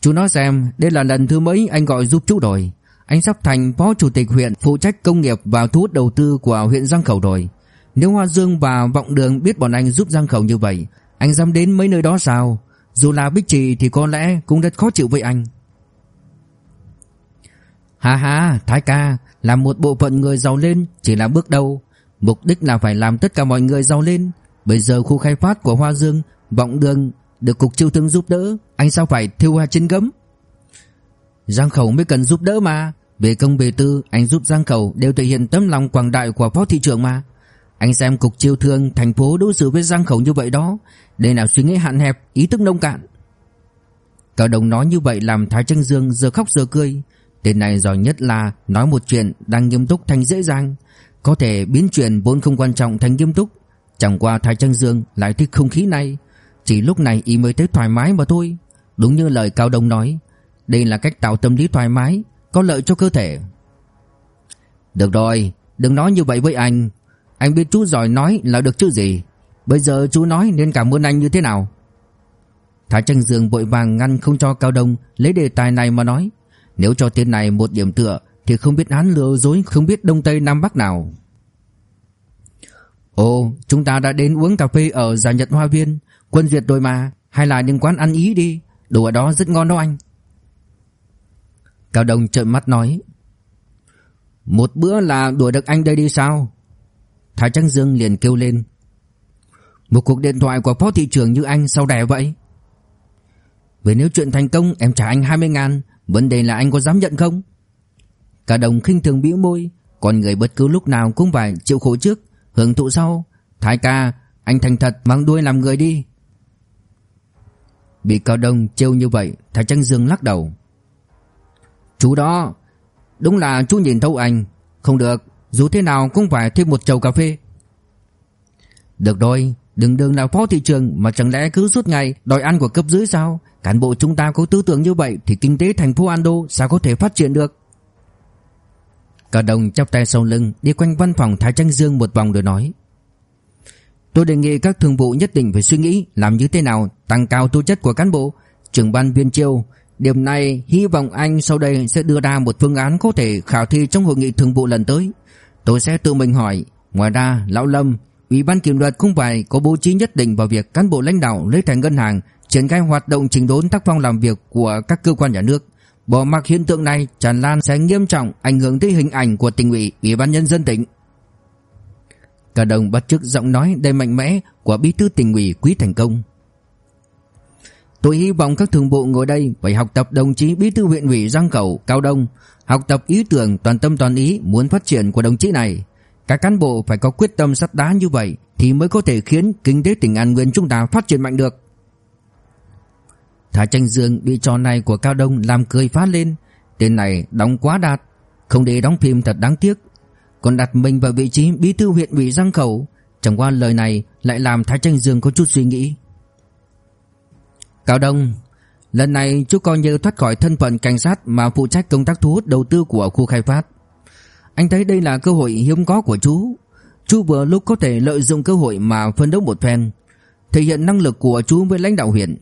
S1: Chú nói xem, đây là lần thứ mấy anh gọi giúp chú rồi. Anh sắp thành phó chủ tịch huyện phụ trách công nghiệp và thu hút đầu tư của huyện Giang Khẩu rồi. Nếu Hoa Dương và Vọng Đường biết bọn anh giúp Giang Khẩu như vậy, anh dám đến mấy nơi đó sao? Dù là Bích Trì thì có lẽ cũng rất khó chịu với anh. Ha ha, Thái ca, làm một bộ phận người giàu lên chỉ là bước đầu. Mục đích là phải làm tất cả mọi người giàu lên. Bây giờ khu khai phát của Hoa Dương Vọng đường được cục chiêu thương giúp đỡ. Anh sao phải thiêu hoa trên gấm? Giang Khẩu mới cần giúp đỡ mà. Về công về tư Anh giúp Giang Khẩu đều thể hiện tấm lòng quảng đại của phó thị trưởng mà. Anh xem cục chiêu thương thành phố đối xử với Giang Khẩu như vậy đó Đây là suy nghĩ hạn hẹp Ý thức nông cạn. Cao đồng nói như vậy làm Thái Tranh Dương giờ khóc giờ cười. Tên này giỏi nhất là nói một chuyện đang nghiêm túc thành dễ dàng. Có thể biến chuyện vốn không quan trọng thành nghiêm túc. Chẳng qua Thái Trăng Dương lại thích không khí này. Chỉ lúc này y mới thấy thoải mái mà thôi. Đúng như lời Cao Đông nói, Đây là cách tạo tâm lý thoải mái, Có lợi cho cơ thể. Được rồi, Đừng nói như vậy với anh. Anh biết chú giỏi nói là được chứ gì. Bây giờ chú nói nên cảm ơn anh như thế nào? Thái trăng Dương vội vàng ngăn không cho Cao Đông Lấy đề tài này mà nói. Nếu cho tên này một điểm tựa thì không biết án lừa dối không biết đông tây nam bắc nào. Ồ, chúng ta đã đến uống cà phê ở già Nhật Hoa Viên, quân duyệt rồi mà, hay là những quán ăn ý đi, đồ ở đó rất ngon đó anh. Cao Đông trợn mắt nói. Một bữa là đuổi được anh đây đi sao? Thái Trăng Dương liền kêu lên. Một cuộc điện thoại của phó thị trưởng như anh sao đẻ vậy? Vì nếu chuyện thành công em trả anh 20 ngàn Vấn đề là anh có dám nhận không? Cả đồng khinh thường bĩu môi, Còn người bất cứ lúc nào cũng phải chịu khổ trước. Hưởng thụ sau. Thái ca, Anh thành thật mang đuôi làm người đi. Bị cao đông trêu như vậy, Thái Trăng Dương lắc đầu. Chú đó, Đúng là chú nhìn thấu anh. Không được, Dù thế nào cũng phải thêm một chầu cà phê. Được rồi Đừng đừng là phó thị trường mà chẳng lẽ cứ suốt ngày đòi ăn của cấp dưới sao? Cán bộ chúng ta có tư tưởng như vậy thì kinh tế thành phố Ando sao có thể phát triển được? Cả đồng chắp tay sau lưng đi quanh văn phòng Thái Trăng Dương một vòng rồi nói. Tôi đề nghị các thường vụ nhất định phải suy nghĩ làm như thế nào tăng cao tố chất của cán bộ. Trưởng ban viên chiêu, điểm này hy vọng anh sau đây sẽ đưa ra một phương án có thể khảo thi trong hội nghị thường vụ lần tới. Tôi sẽ tự mình hỏi, ngoài ra Lão Lâm, Ủy ban kiểm luật không phải có bố trí nhất định vào việc cán bộ lãnh đạo lấy thẻ ngân hàng triển khai hoạt động chỉnh đốn tác phong làm việc của các cơ quan nhà nước. Bỏ mặc hiện tượng này tràn lan sẽ nghiêm trọng ảnh hưởng tới hình ảnh của tỉnh ủy, ủy ban nhân dân tỉnh. Cả đồng bắt chước giọng nói đầy mạnh mẽ của bí thư tỉnh ủy Quý Thành Công. Tôi hy vọng các thường bộ ngồi đây phải học tập đồng chí bí thư huyện ủy Giang Cầu, Cao Đông, học tập ý tưởng toàn tâm toàn ý muốn phát triển của đồng chí này. Các cán bộ phải có quyết tâm sắt đá như vậy thì mới có thể khiến kinh tế tỉnh An Nguyên chúng ta phát triển mạnh được. Thái tranh dương bị trò này của Cao Đông làm cười phát lên. Tên này đóng quá đạt, không để đóng phim thật đáng tiếc. Còn đặt mình vào vị trí bí thư huyện ủy Giang Khẩu, chẳng qua lời này lại làm Thái Tranh Dương có chút suy nghĩ. Cao Đông, lần này chú coi như thoát khỏi thân phận cảnh sát mà phụ trách công tác thu hút đầu tư của khu khai phát. Anh thấy đây là cơ hội hiếm có của chú. Chú vừa lúc có thể lợi dụng cơ hội mà phân đấu một phen, thể hiện năng lực của chú với lãnh đạo huyện.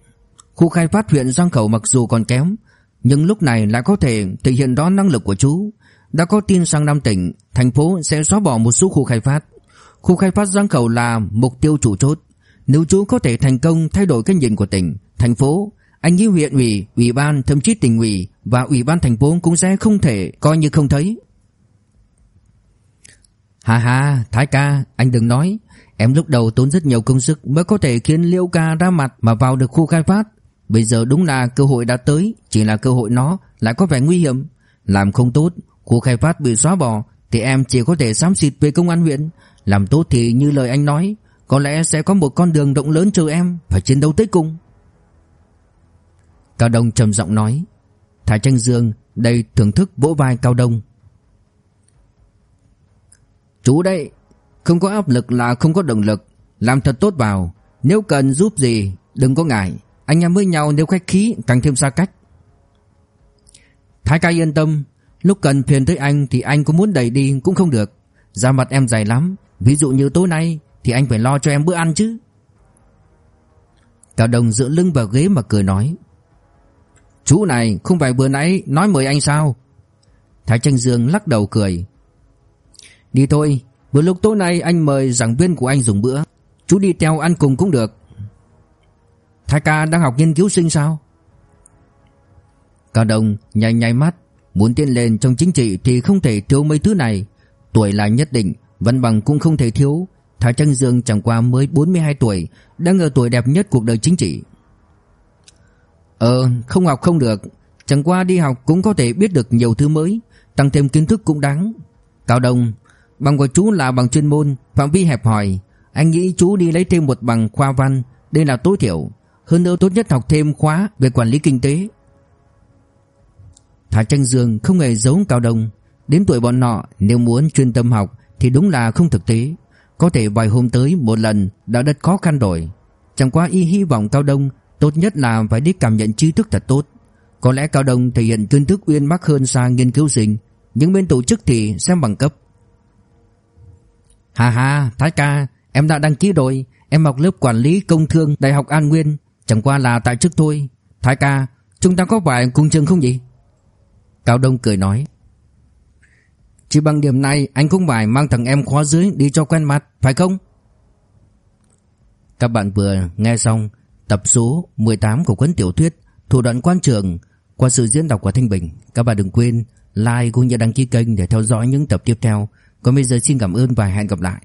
S1: Khu khai phát huyện Giang Khẩu mặc dù còn kém, nhưng lúc này lại có thể thể hiện đó năng lực của chú. Đã có tin sang năm tỉnh, thành phố sẽ xóa bỏ một số khu khai phát. Khu khai phát Giang Khẩu là mục tiêu chủ chốt. Nếu chú có thể thành công thay đổi cái nhìn của tỉnh, thành phố, anh nghĩ huyện ủy, ủy ban, thậm chí tỉnh ủy và ủy ban thành phố cũng sẽ không thể coi như không thấy. Ha ha, Thái ca, anh đừng nói. Em lúc đầu tốn rất nhiều công sức mới có thể khiến Liễu ca ra mặt mà vào được khu khai phát. Bây giờ đúng là cơ hội đã tới, chỉ là cơ hội nó lại có vẻ nguy hiểm. Làm không tốt, khu khai phát bị xóa bỏ thì em chỉ có thể xám xịt về công an huyện. Làm tốt thì như lời anh nói, có lẽ sẽ có một con đường rộng lớn chờ em phải chiến đấu tới cùng. Cao Đông trầm giọng nói. Thái Tranh Dương đây thưởng thức vỗ vai Cao Đông. Chú đây, không có áp lực là không có động lực, làm thật tốt vào, nếu cần giúp gì đừng có ngại, anh em với nhau nếu khách khí càng thêm xa cách. Thái ca yên tâm, lúc cần phiền tới anh thì anh có muốn đẩy đi cũng không được, da mặt em dày lắm, ví dụ như tối nay thì anh phải lo cho em bữa ăn chứ. Cả đồng dựa lưng vào ghế mà cười nói. Chú này không phải vừa nãy nói mời anh sao? Thái Tranh Dương lắc đầu cười. Đi thôi, vừa lúc tối nay anh mời giảng viên của anh dùng bữa. Chú đi theo ăn cùng cũng được. Thái ca đang học nghiên cứu sinh sao? Cao Đông nhảy nhảy mắt, muốn tiến lên trong chính trị thì không thể thiếu mấy thứ này. Tuổi là nhất định, văn bằng cũng không thể thiếu. Thái Trăng Dương chẳng qua mới 42 tuổi, đang ở tuổi đẹp nhất cuộc đời chính trị. Ờ, không học không được, chẳng qua đi học cũng có thể biết được nhiều thứ mới, tăng thêm kiến thức cũng đáng. Cao Đông, bằng của chú là bằng chuyên môn, phạm vi hẹp hòi, anh nghĩ chú đi lấy thêm một bằng khoa văn, đây là tối thiểu, hơn nữa tốt nhất học thêm khóa về quản lý kinh tế. Thái Tranh Dương không hề giấu Cao Đông, đến tuổi bọn nọ nếu muốn chuyên tâm học thì đúng là không thực tế, có thể vài hôm tới một lần đã rất khó khăn rồi. Chẳng qua y hy vọng Cao Đông tốt nhất là phải đi cảm nhận trí thức thật tốt. Có lẽ Cao Đông thể hiện kiến thức uyên mắc hơn xa nghiên cứu sinh, nhưng bên tổ chức thì xem bằng cấp. Hà hà, Thái ca, em đã đăng ký rồi, em học lớp quản lý công thương Đại học An Nguyên, chẳng qua là tại chức thôi. Thái ca, chúng ta có phải cùng trường không gì? Cao Đông cười nói. Chỉ bằng điểm này anh cũng phải mang thằng em khóa dưới đi cho quen mặt, phải không? Các bạn vừa nghe xong tập số 18 của cuốn tiểu thuyết Thủ đoạn quan trường qua sự diễn đọc của Thanh Bình. Các bạn đừng quên like cũng như đăng ký kênh để theo dõi những tập tiếp theo. Còn bây giờ xin cảm ơn và hẹn gặp lại.